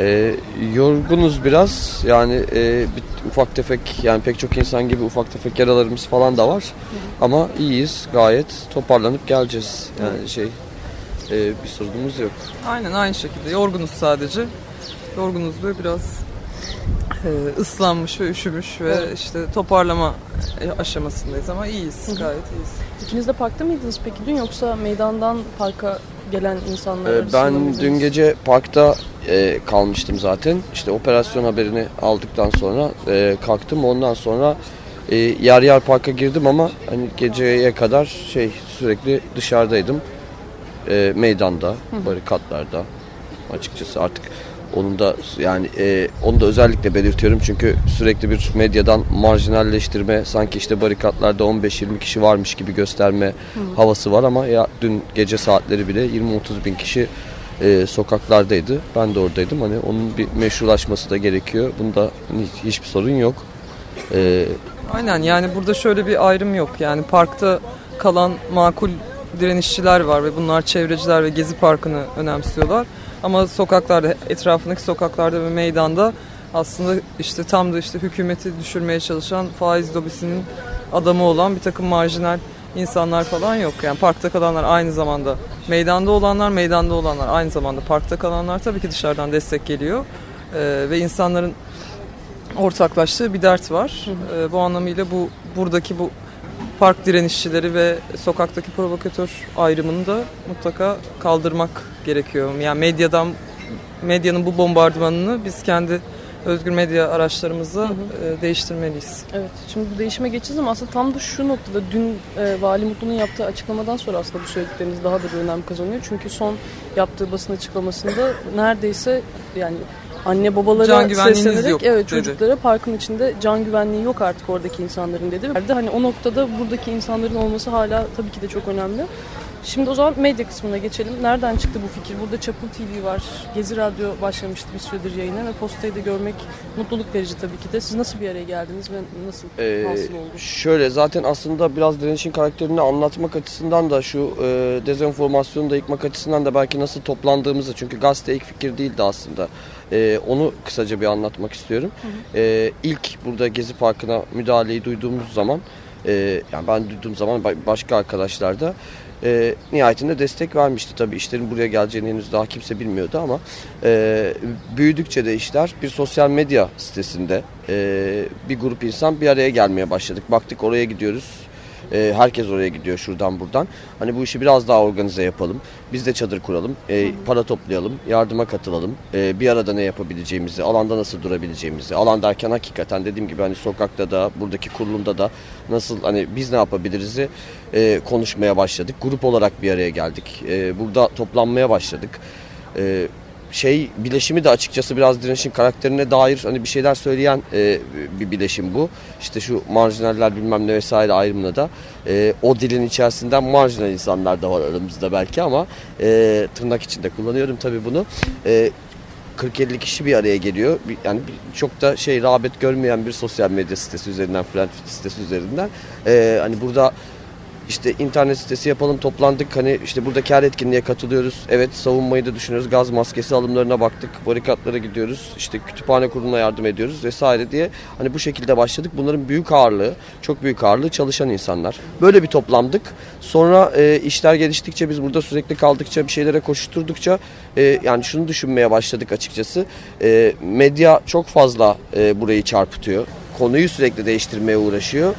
Ee, yorgunuz biraz yani e, bir, ufak tefek yani pek çok insan gibi ufak tefek yaralarımız falan da var. Hı. Ama iyiyiz gayet toparlanıp geleceğiz yani Hı. şey e, bir sorunumuz yok. Aynen aynı şekilde yorgunuz sadece. Yorgunuz ve biraz e, ıslanmış ve üşümüş ve evet. işte toparlama aşamasındayız ama iyiyiz Hı. gayet iyiyiz. İkiniz de parkta mıydınız peki dün yoksa meydandan parka gelen insanlar ee, Ben dün gece parkta e, kalmıştım zaten. İşte operasyon haberini aldıktan sonra e, kalktım. Ondan sonra e, yer yer parka girdim ama hani geceye kadar şey sürekli dışarıdaydım. E, meydanda, barikatlarda açıkçası artık onun da yani e, onu da özellikle belirtiyorum çünkü sürekli bir medyadan marjinalleştirme sanki işte barikatlarda 15-20 kişi varmış gibi gösterme Hı. havası var ama ya dün gece saatleri bile 20-30 bin kişi e, sokaklardaydı. Ben de oradaydım. Hani onun bir meşrulaşması da gerekiyor. Bunda hiç, hiçbir sorun yok. E, Aynen yani burada şöyle bir ayrım yok. Yani parkta kalan makul direnişçiler var ve bunlar çevreciler ve Gezi Parkı'nı önemsiyorlar. Ama sokaklarda, etrafındaki sokaklarda ve meydanda aslında işte tam da işte hükümeti düşürmeye çalışan faiz lobisinin adamı olan bir takım marjinal insanlar falan yok. Yani parkta kalanlar aynı zamanda meydanda olanlar, meydanda olanlar aynı zamanda parkta kalanlar tabii ki dışarıdan destek geliyor. Ee, ve insanların ortaklaştığı bir dert var. Ee, bu anlamıyla bu buradaki bu park direnişçileri ve sokaktaki provokatör ayrımını da mutlaka kaldırmak gerekiyor. Yani medyadan medyanın bu bombardımanını biz kendi özgür medya araçlarımızı hı hı. E, değiştirmeliyiz. Evet. Şimdi bu değişime geçeceğiz ama aslında tam da şu noktada dün e, Vali Mutlu'nun yaptığı açıklamadan sonra aslında bu söylediklerimiz daha da bir önem kazanıyor. Çünkü son yaptığı basın açıklamasında neredeyse yani anne babalara can seslenerek yok, evet çocuklara dedi. parkın içinde can güvenliği yok artık oradaki insanların dedi. Hani o noktada buradaki insanların olması hala tabii ki de çok önemli. Şimdi o zaman medya kısmına geçelim. Nereden çıktı bu fikir? Burada Çapul TV var. Gezi Radyo başlamıştı bir süredir yayına ve postayı da görmek mutluluk verici tabii ki de. Siz nasıl bir araya geldiniz ve nasıl ee, nasıl oldu? Şöyle zaten aslında biraz direnişin karakterini anlatmak açısından da şu e, dezenformasyonu da yıkmak açısından da belki nasıl toplandığımızı çünkü gazete ilk fikir değildi aslında. E, onu kısaca bir anlatmak istiyorum. Hı hı. E, ilk burada Gezi Parkı'na müdahaleyi duyduğumuz zaman e, yani ben duyduğum zaman başka arkadaşlar da e, nihayetinde destek vermişti. Tabii işlerin buraya geleceğini henüz daha kimse bilmiyordu ama e, büyüdükçe de işler bir sosyal medya sitesinde e, bir grup insan bir araya gelmeye başladık. Baktık oraya gidiyoruz e, herkes oraya gidiyor şuradan buradan. Hani bu işi biraz daha organize yapalım. Biz de çadır kuralım. E, para toplayalım. Yardıma katılalım. E, bir arada ne yapabileceğimizi, alanda nasıl durabileceğimizi. Alan derken hakikaten dediğim gibi hani sokakta da, buradaki kurulumda da nasıl hani biz ne yapabiliriz'i e, konuşmaya başladık. Grup olarak bir araya geldik. E, burada toplanmaya başladık. E, şey bileşimi de açıkçası biraz direnişin karakterine dair hani bir şeyler söyleyen e, bir bileşim bu. İşte şu marjinaller bilmem ne vesaire ayrımına da e, o dilin içerisinden marjinal insanlar da var aramızda belki ama e, tırnak içinde kullanıyorum tabii bunu. E, 40-50 kişi bir araya geliyor. Yani çok da şey rağbet görmeyen bir sosyal medya sitesi üzerinden, friend sitesi üzerinden. Ee, hani burada işte internet sitesi yapalım toplandık hani işte buradaki her etkinliğe katılıyoruz. Evet savunmayı da düşünüyoruz. Gaz maskesi alımlarına baktık. Barikatlara gidiyoruz. İşte kütüphane kuruluna yardım ediyoruz vesaire diye. Hani bu şekilde başladık. Bunların büyük ağırlığı, çok büyük ağırlığı çalışan insanlar. Böyle bir toplandık. Sonra e, işler geliştikçe biz burada sürekli kaldıkça bir şeylere koşturdukça e, yani şunu düşünmeye başladık açıkçası. E, medya çok fazla e, burayı çarpıtıyor. Konuyu sürekli değiştirmeye uğraşıyor.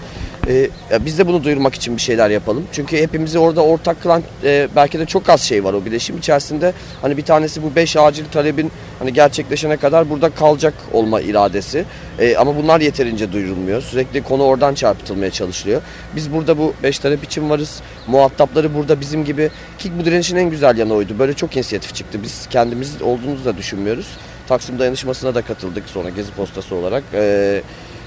Ya biz de bunu duyurmak için bir şeyler yapalım. Çünkü hepimizi orada ortak kılan e, belki de çok az şey var o bileşim içerisinde. Hani bir tanesi bu beş acil talebin hani gerçekleşene kadar burada kalacak olma iradesi. E, ama bunlar yeterince duyurulmuyor. Sürekli konu oradan çarpıtılmaya çalışılıyor. Biz burada bu beş talep için varız. Muhatapları burada bizim gibi ki bu direnişin en güzel yanı oydu. Böyle çok inisiyatif çıktı. Biz kendimiz olduğumuzu da düşünmüyoruz. Taksim dayanışmasına da katıldık sonra Gezi Postası olarak. Ee,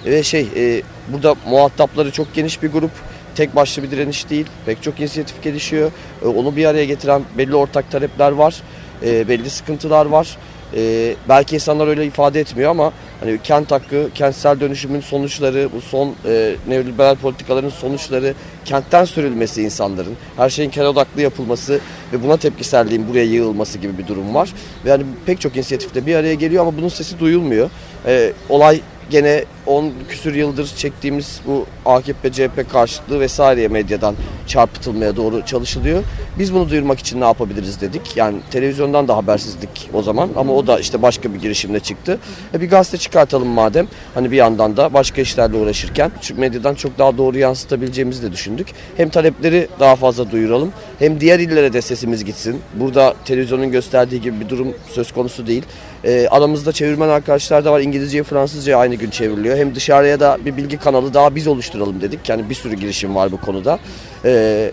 ve şey e, burada muhatapları çok geniş bir grup. Tek başlı bir direniş değil. Pek çok inisiyatif gelişiyor. E, onu bir araya getiren belli ortak talepler var. E, belli sıkıntılar var. E, belki insanlar öyle ifade etmiyor ama hani kent hakkı, kentsel dönüşümün sonuçları, bu son e, neoliberal politikaların sonuçları, kentten sürülmesi insanların, her şeyin kent odaklı yapılması ve buna tepkiselliğin buraya yığılması gibi bir durum var. Ve yani pek çok inisiyatifte bir araya geliyor ama bunun sesi duyulmuyor. E, olay gene 10 küsür yıldır çektiğimiz bu AKP CHP karşıtlığı vesaireye medyadan çarpıtılmaya doğru çalışılıyor. Biz bunu duyurmak için ne yapabiliriz dedik. Yani televizyondan da habersizlik o zaman ama o da işte başka bir girişimle çıktı. E bir gazete çıkartalım madem. Hani bir yandan da başka işlerle uğraşırken çünkü medyadan çok daha doğru yansıtabileceğimizi de düşündük. Hem talepleri daha fazla duyuralım hem diğer illere de sesimiz gitsin. Burada televizyonun gösterdiği gibi bir durum söz konusu değil. E, aramızda çevirmen arkadaşlar da var. İngilizce, Fransızca aynı gün çevriliyor. Hem dışarıya da bir bilgi kanalı daha biz oluşturalım dedik. Yani bir sürü girişim var bu konuda. E,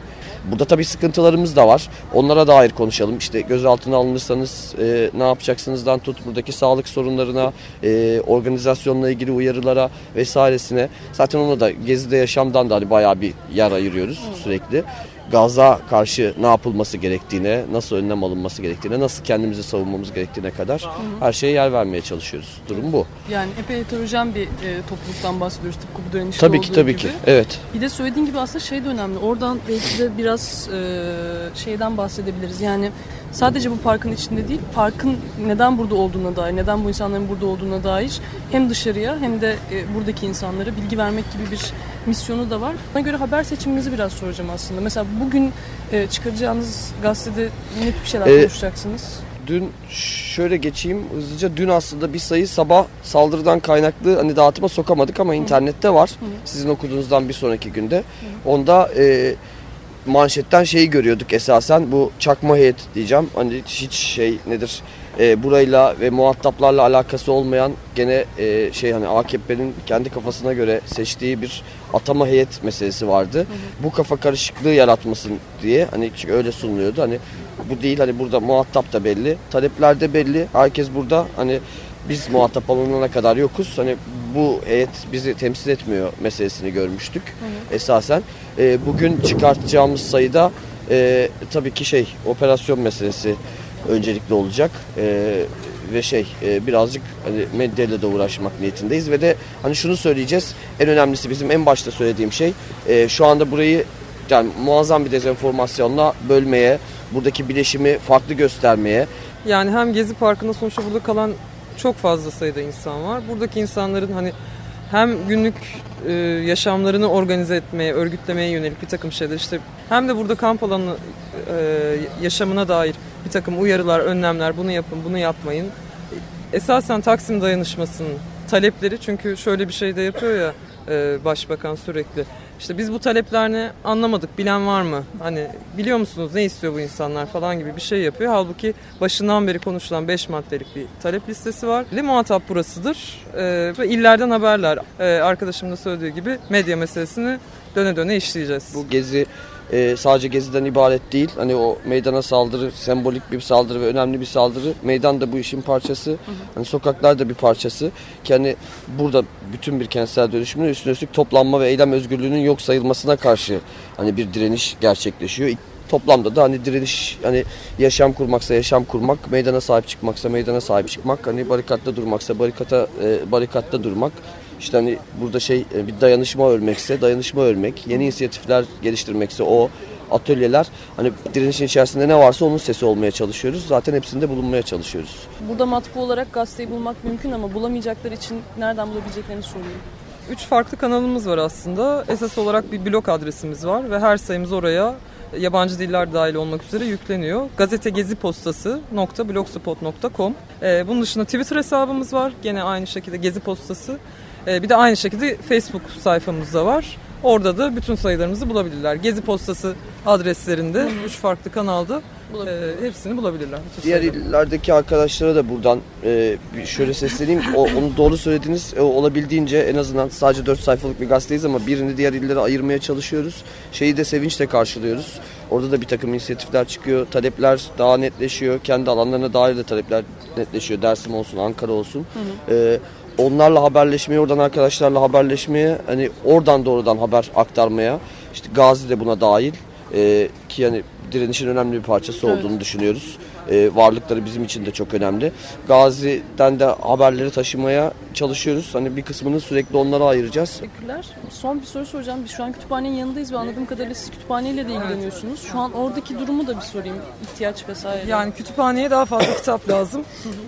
burada tabii sıkıntılarımız da var. Onlara dair konuşalım. İşte gözaltına alınırsanız e, ne yapacaksınızdan tut buradaki sağlık sorunlarına, e, organizasyonla ilgili uyarılara vesairesine. Zaten ona da Gezi'de yaşamdan da hani bayağı bir yer ayırıyoruz sürekli gaza karşı ne yapılması gerektiğine, nasıl önlem alınması gerektiğine, nasıl kendimizi savunmamız gerektiğine kadar her şeye yer vermeye çalışıyoruz. Durum bu. Yani epey heterojen bir e, topluluktan bahsediyoruz tıpkı bu dönüşte Tabii ki tabii gibi. ki. Evet. Bir de söylediğin gibi aslında şey de önemli. Oradan belki de biraz e, şeyden bahsedebiliriz. Yani sadece bu parkın içinde değil, parkın neden burada olduğuna dair, neden bu insanların burada olduğuna dair hem dışarıya hem de e, buradaki insanlara bilgi vermek gibi bir misyonu da var. Bana göre haber seçiminizi biraz soracağım aslında. Mesela bugün e, çıkaracağınız gazetede ne tip şeyler Ee, konuşacaksınız? Dün şöyle geçeyim hızlıca dün aslında bir sayı sabah saldırıdan kaynaklı hani dağıtıma sokamadık ama internette var. Sizin okuduğunuzdan bir sonraki günde. Onda e, manşetten şeyi görüyorduk esasen bu çakma heyet diyeceğim. Hani hiç şey nedir e, burayla ve muhataplarla alakası olmayan gene e, şey hani AKP'nin kendi kafasına göre seçtiği bir atama heyet meselesi vardı. Bu kafa karışıklığı yaratmasın diye hani çünkü öyle sunuluyordu. Hani bu değil hani burada muhatap da belli, talepler de belli. Herkes burada hani biz muhatap alınana kadar yokuz. Hani bu heyet bizi temsil etmiyor meselesini görmüştük esasen. E, bugün çıkartacağımız sayıda e, tabii ki şey operasyon meselesi öncelikli olacak. E, ve şey e, birazcık hani medyayla da uğraşmak niyetindeyiz ve de hani şunu söyleyeceğiz. En önemlisi bizim en başta söylediğim şey e, şu anda burayı yani muazzam bir dezenformasyonla bölmeye, buradaki bileşimi farklı göstermeye, Yani hem Gezi Parkı'nda sonuçta burada kalan çok fazla sayıda insan var. Buradaki insanların hani hem günlük e, yaşamlarını organize etmeye, örgütlemeye yönelik bir takım şeyler işte hem de burada kamp alanı e, yaşamına dair bir takım uyarılar, önlemler bunu yapın, bunu yapmayın. Esasen Taksim dayanışmasının talepleri çünkü şöyle bir şey de yapıyor ya e, başbakan sürekli. İşte biz bu talepler ne anlamadık bilen var mı? Hani biliyor musunuz ne istiyor bu insanlar falan gibi bir şey yapıyor. Halbuki başından beri konuşulan 5 maddelik bir talep listesi var. Ve muhatap burasıdır. E, ve illerden haberler. E, arkadaşım da söylediği gibi medya meselesini döne döne işleyeceğiz. Bu gezi e, sadece geziden ibaret değil. Hani o meydana saldırı sembolik bir saldırı ve önemli bir saldırı. Meydan da bu işin parçası. Hani sokaklar da bir parçası. Ki hani burada bütün bir kentsel dönüşümün üstüne üstlük toplanma ve eylem özgürlüğünün yok sayılmasına karşı hani bir direniş gerçekleşiyor. Toplamda da hani direniş hani yaşam kurmaksa yaşam kurmak, meydana sahip çıkmaksa meydana sahip çıkmak, hani barikatta durmaksa barikata e, barikatta durmak. İşte hani burada şey e, bir dayanışma örmekse dayanışma örmek, yeni inisiyatifler geliştirmekse o atölyeler hani direnişin içerisinde ne varsa onun sesi olmaya çalışıyoruz. Zaten hepsinde bulunmaya çalışıyoruz. Burada matbu olarak gazeteyi bulmak mümkün ama bulamayacaklar için nereden bulabileceklerini soruyorum. Üç farklı kanalımız var aslında. Esas olarak bir blog adresimiz var ve her sayımız oraya yabancı diller dahil olmak üzere yükleniyor. Gazete Gezi ee, Bunun dışında Twitter hesabımız var. Gene aynı şekilde Gezi Postası. Ee, bir de aynı şekilde Facebook sayfamız da var. Orada da bütün sayılarımızı bulabilirler. Gezi Postası adreslerinde, üç farklı kanalda e, hepsini bulabilirler. bütün Diğer sayıları. illerdeki arkadaşlara da buradan e, şöyle sesleneyim. O, onu doğru söylediniz. E, olabildiğince en azından sadece 4 sayfalık bir gazeteyiz ama birini diğer illere ayırmaya çalışıyoruz. Şeyi de sevinçle karşılıyoruz. Orada da bir takım inisiyatifler çıkıyor. Talepler daha netleşiyor. Kendi alanlarına dair de talepler netleşiyor. Dersim olsun, Ankara olsun. E, onlarla haberleşmeye, oradan arkadaşlarla haberleşmeye, hani oradan doğrudan haber aktarmaya. İşte Gazi de buna dahil. E, ki yani direnişin önemli bir parçası Evet. olduğunu düşünüyoruz. E, varlıkları bizim için de çok önemli. Gazi'den de haberleri taşımaya çalışıyoruz. Hani bir kısmını sürekli onlara ayıracağız. Teşekkürler. Son bir soru soracağım. Biz şu an kütüphanenin yanındayız ve anladığım kadarıyla siz kütüphaneyle de ilgileniyorsunuz. Şu an oradaki durumu da bir sorayım. İhtiyaç vesaire. Yani kütüphaneye daha fazla kitap lazım.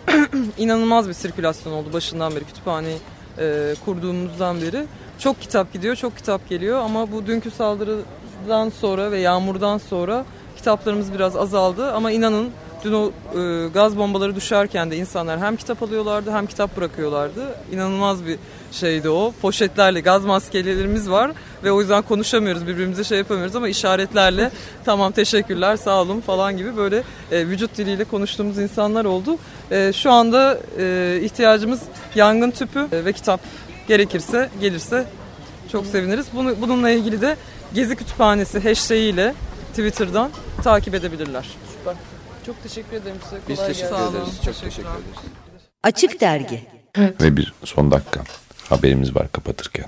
[laughs] İnanılmaz bir sirkülasyon oldu başından beri kütüphaneyi e, kurduğumuzdan beri. Çok kitap gidiyor, çok kitap geliyor ama bu dünkü saldırıdan sonra ve yağmurdan sonra kitaplarımız biraz azaldı ama inanın dün o e, gaz bombaları düşerken de insanlar hem kitap alıyorlardı hem kitap bırakıyorlardı. İnanılmaz bir şeydi o. Poşetlerle gaz maskelerimiz var ve o yüzden konuşamıyoruz birbirimize şey yapamıyoruz ama işaretlerle [laughs] tamam teşekkürler sağ olun falan gibi böyle e, vücut diliyle konuştuğumuz insanlar oldu. E, şu anda e, ihtiyacımız yangın tüpü e, ve kitap gerekirse gelirse çok seviniriz. Bunu, bununla ilgili de Gezi Kütüphanesi hashtag ile Twitter'dan takip edebilirler. Süper. Çok teşekkür ederim size. Biz Kolay teşekkür gelsin. ederiz. Çok teşekkür ederiz. Açık Dergi Ve bir son dakika haberimiz var kapatırken.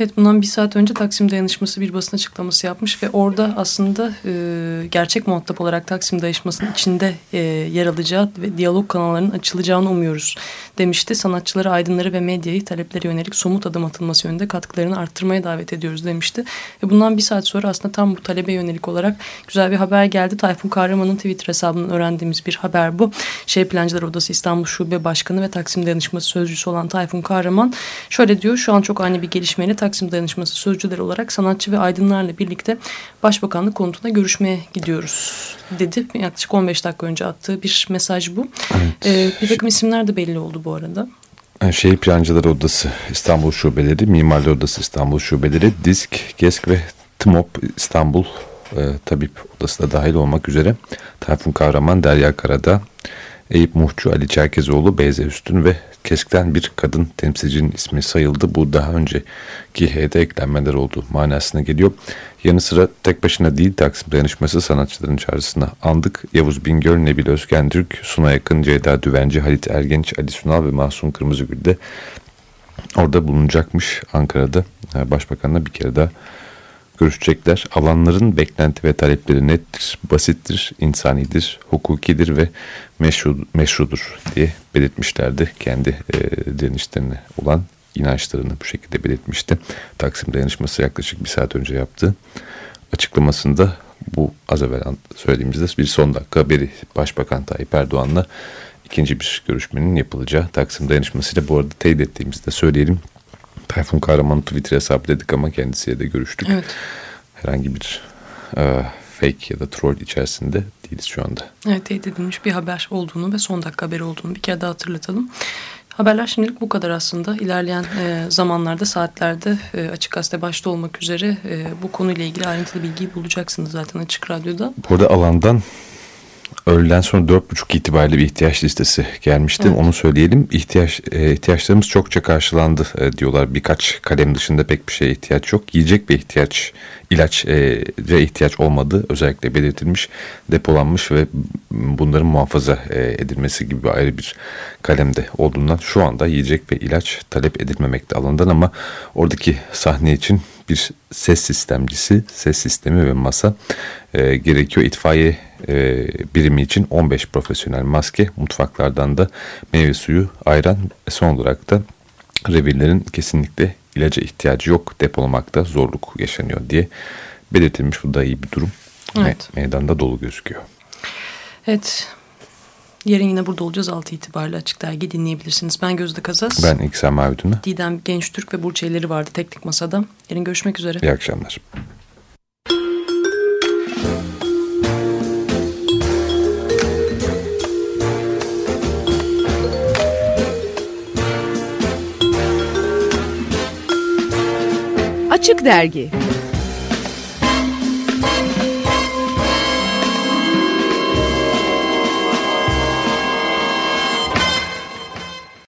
Evet bundan bir saat önce Taksim Dayanışması bir basın açıklaması yapmış ve orada aslında e, gerçek muhatap olarak Taksim Dayanışması'nın içinde e, yer alacağı ve diyalog kanallarının açılacağını umuyoruz demişti. Sanatçıları, aydınları ve medyayı taleplere yönelik somut adım atılması yönünde katkılarını arttırmaya davet ediyoruz demişti. Ve bundan bir saat sonra aslında tam bu talebe yönelik olarak güzel bir haber geldi. Tayfun Kahraman'ın Twitter hesabından öğrendiğimiz bir haber bu. Şehir Plancılar Odası İstanbul Şube Başkanı ve Taksim Dayanışması Sözcüsü olan Tayfun Kahraman şöyle diyor. Şu an çok ani bir gelişmeyle Taksim Dayanışması sözcüleri olarak sanatçı ve aydınlarla birlikte Başbakanlık konutuna görüşmeye gidiyoruz dedi. Yaklaşık 15 dakika önce attığı bir mesaj bu. Ee, bir takım isimler de belli oldu bu arada. Şehir Plancıları Odası İstanbul Şubeleri, Mimarlar Odası İstanbul Şubeleri, DİSK, GESK ve TMOP İstanbul e, Tabip Odası da dahil olmak üzere Tayfun Kahraman, Derya Karada, Eyüp Muhçu, Ali Çerkezoğlu, Beyze Üstün ve KESK'ten bir kadın temsilcinin ismi sayıldı. Bu daha önceki heyete eklenmeler olduğu manasına geliyor. Yanı sıra tek başına değil Taksim Dayanışması sanatçıların çağrısına andık. Yavuz Bingöl, Nebil Özgentürk, Suna Yakın, Ceyda Düvenci, Halit Ergenç, Ali Sunal ve Mahsun Kırmızıgül de orada bulunacakmış Ankara'da. Başbakanla bir kere daha görüşecekler. Alanların beklenti ve talepleri nettir, basittir, insanidir, hukukidir ve meşru, meşrudur diye belirtmişlerdi. Kendi e, direnişlerine olan inançlarını bu şekilde belirtmişti. Taksim Dayanışması yaklaşık bir saat önce yaptı. Açıklamasında bu az evvel söylediğimizde bir son dakika haberi Başbakan Tayyip Erdoğan'la ikinci bir görüşmenin yapılacağı Taksim Dayanışması'yla bu arada teyit ettiğimizde söyleyelim. Tayfun Kahraman'ın Twitter hesabı dedik ama kendisiyle de görüştük. Evet. Herhangi bir e, fake ya da troll içerisinde değiliz şu anda. Evet teyit edilmiş bir haber olduğunu ve son dakika haberi olduğunu bir kere daha hatırlatalım. Haberler şimdilik bu kadar aslında. İlerleyen e, zamanlarda, saatlerde e, Açık Gazete başta olmak üzere e, bu konuyla ilgili ayrıntılı bilgiyi bulacaksınız zaten Açık Radyo'da. Bu arada alandan öğleden sonra dört buçuk itibariyle bir ihtiyaç listesi gelmişti. Evet. Onu söyleyelim. İhtiyaç, e, ihtiyaçlarımız çokça karşılandı e, diyorlar. Birkaç kalem dışında pek bir şeye ihtiyaç yok. Yiyecek bir ihtiyaç, ilaç e, ve ihtiyaç olmadığı özellikle belirtilmiş, depolanmış ve bunların muhafaza e, edilmesi gibi ayrı bir kalemde olduğundan şu anda yiyecek ve ilaç talep edilmemekte alandan ama oradaki sahne için bir ses sistemcisi, ses sistemi ve masa e, gerekiyor. İtfaiye e, birimi için 15 profesyonel maske, mutfaklardan da meyve suyu, ayran ve son olarak da revirlerin kesinlikle ilaca ihtiyacı yok, depolamakta zorluk yaşanıyor diye belirtilmiş. Bu da iyi bir durum. Evet. Me- meydanda dolu gözüküyor. Evet. Yarın yine burada olacağız 6 itibariyle Açık Dergi dinleyebilirsiniz. Ben Gözde Kazas. Ben İksel Mavi Tuna. Didem Genç Türk ve Burç Eyleri vardı teknik masada. Yarın görüşmek üzere. İyi akşamlar. Açık Dergi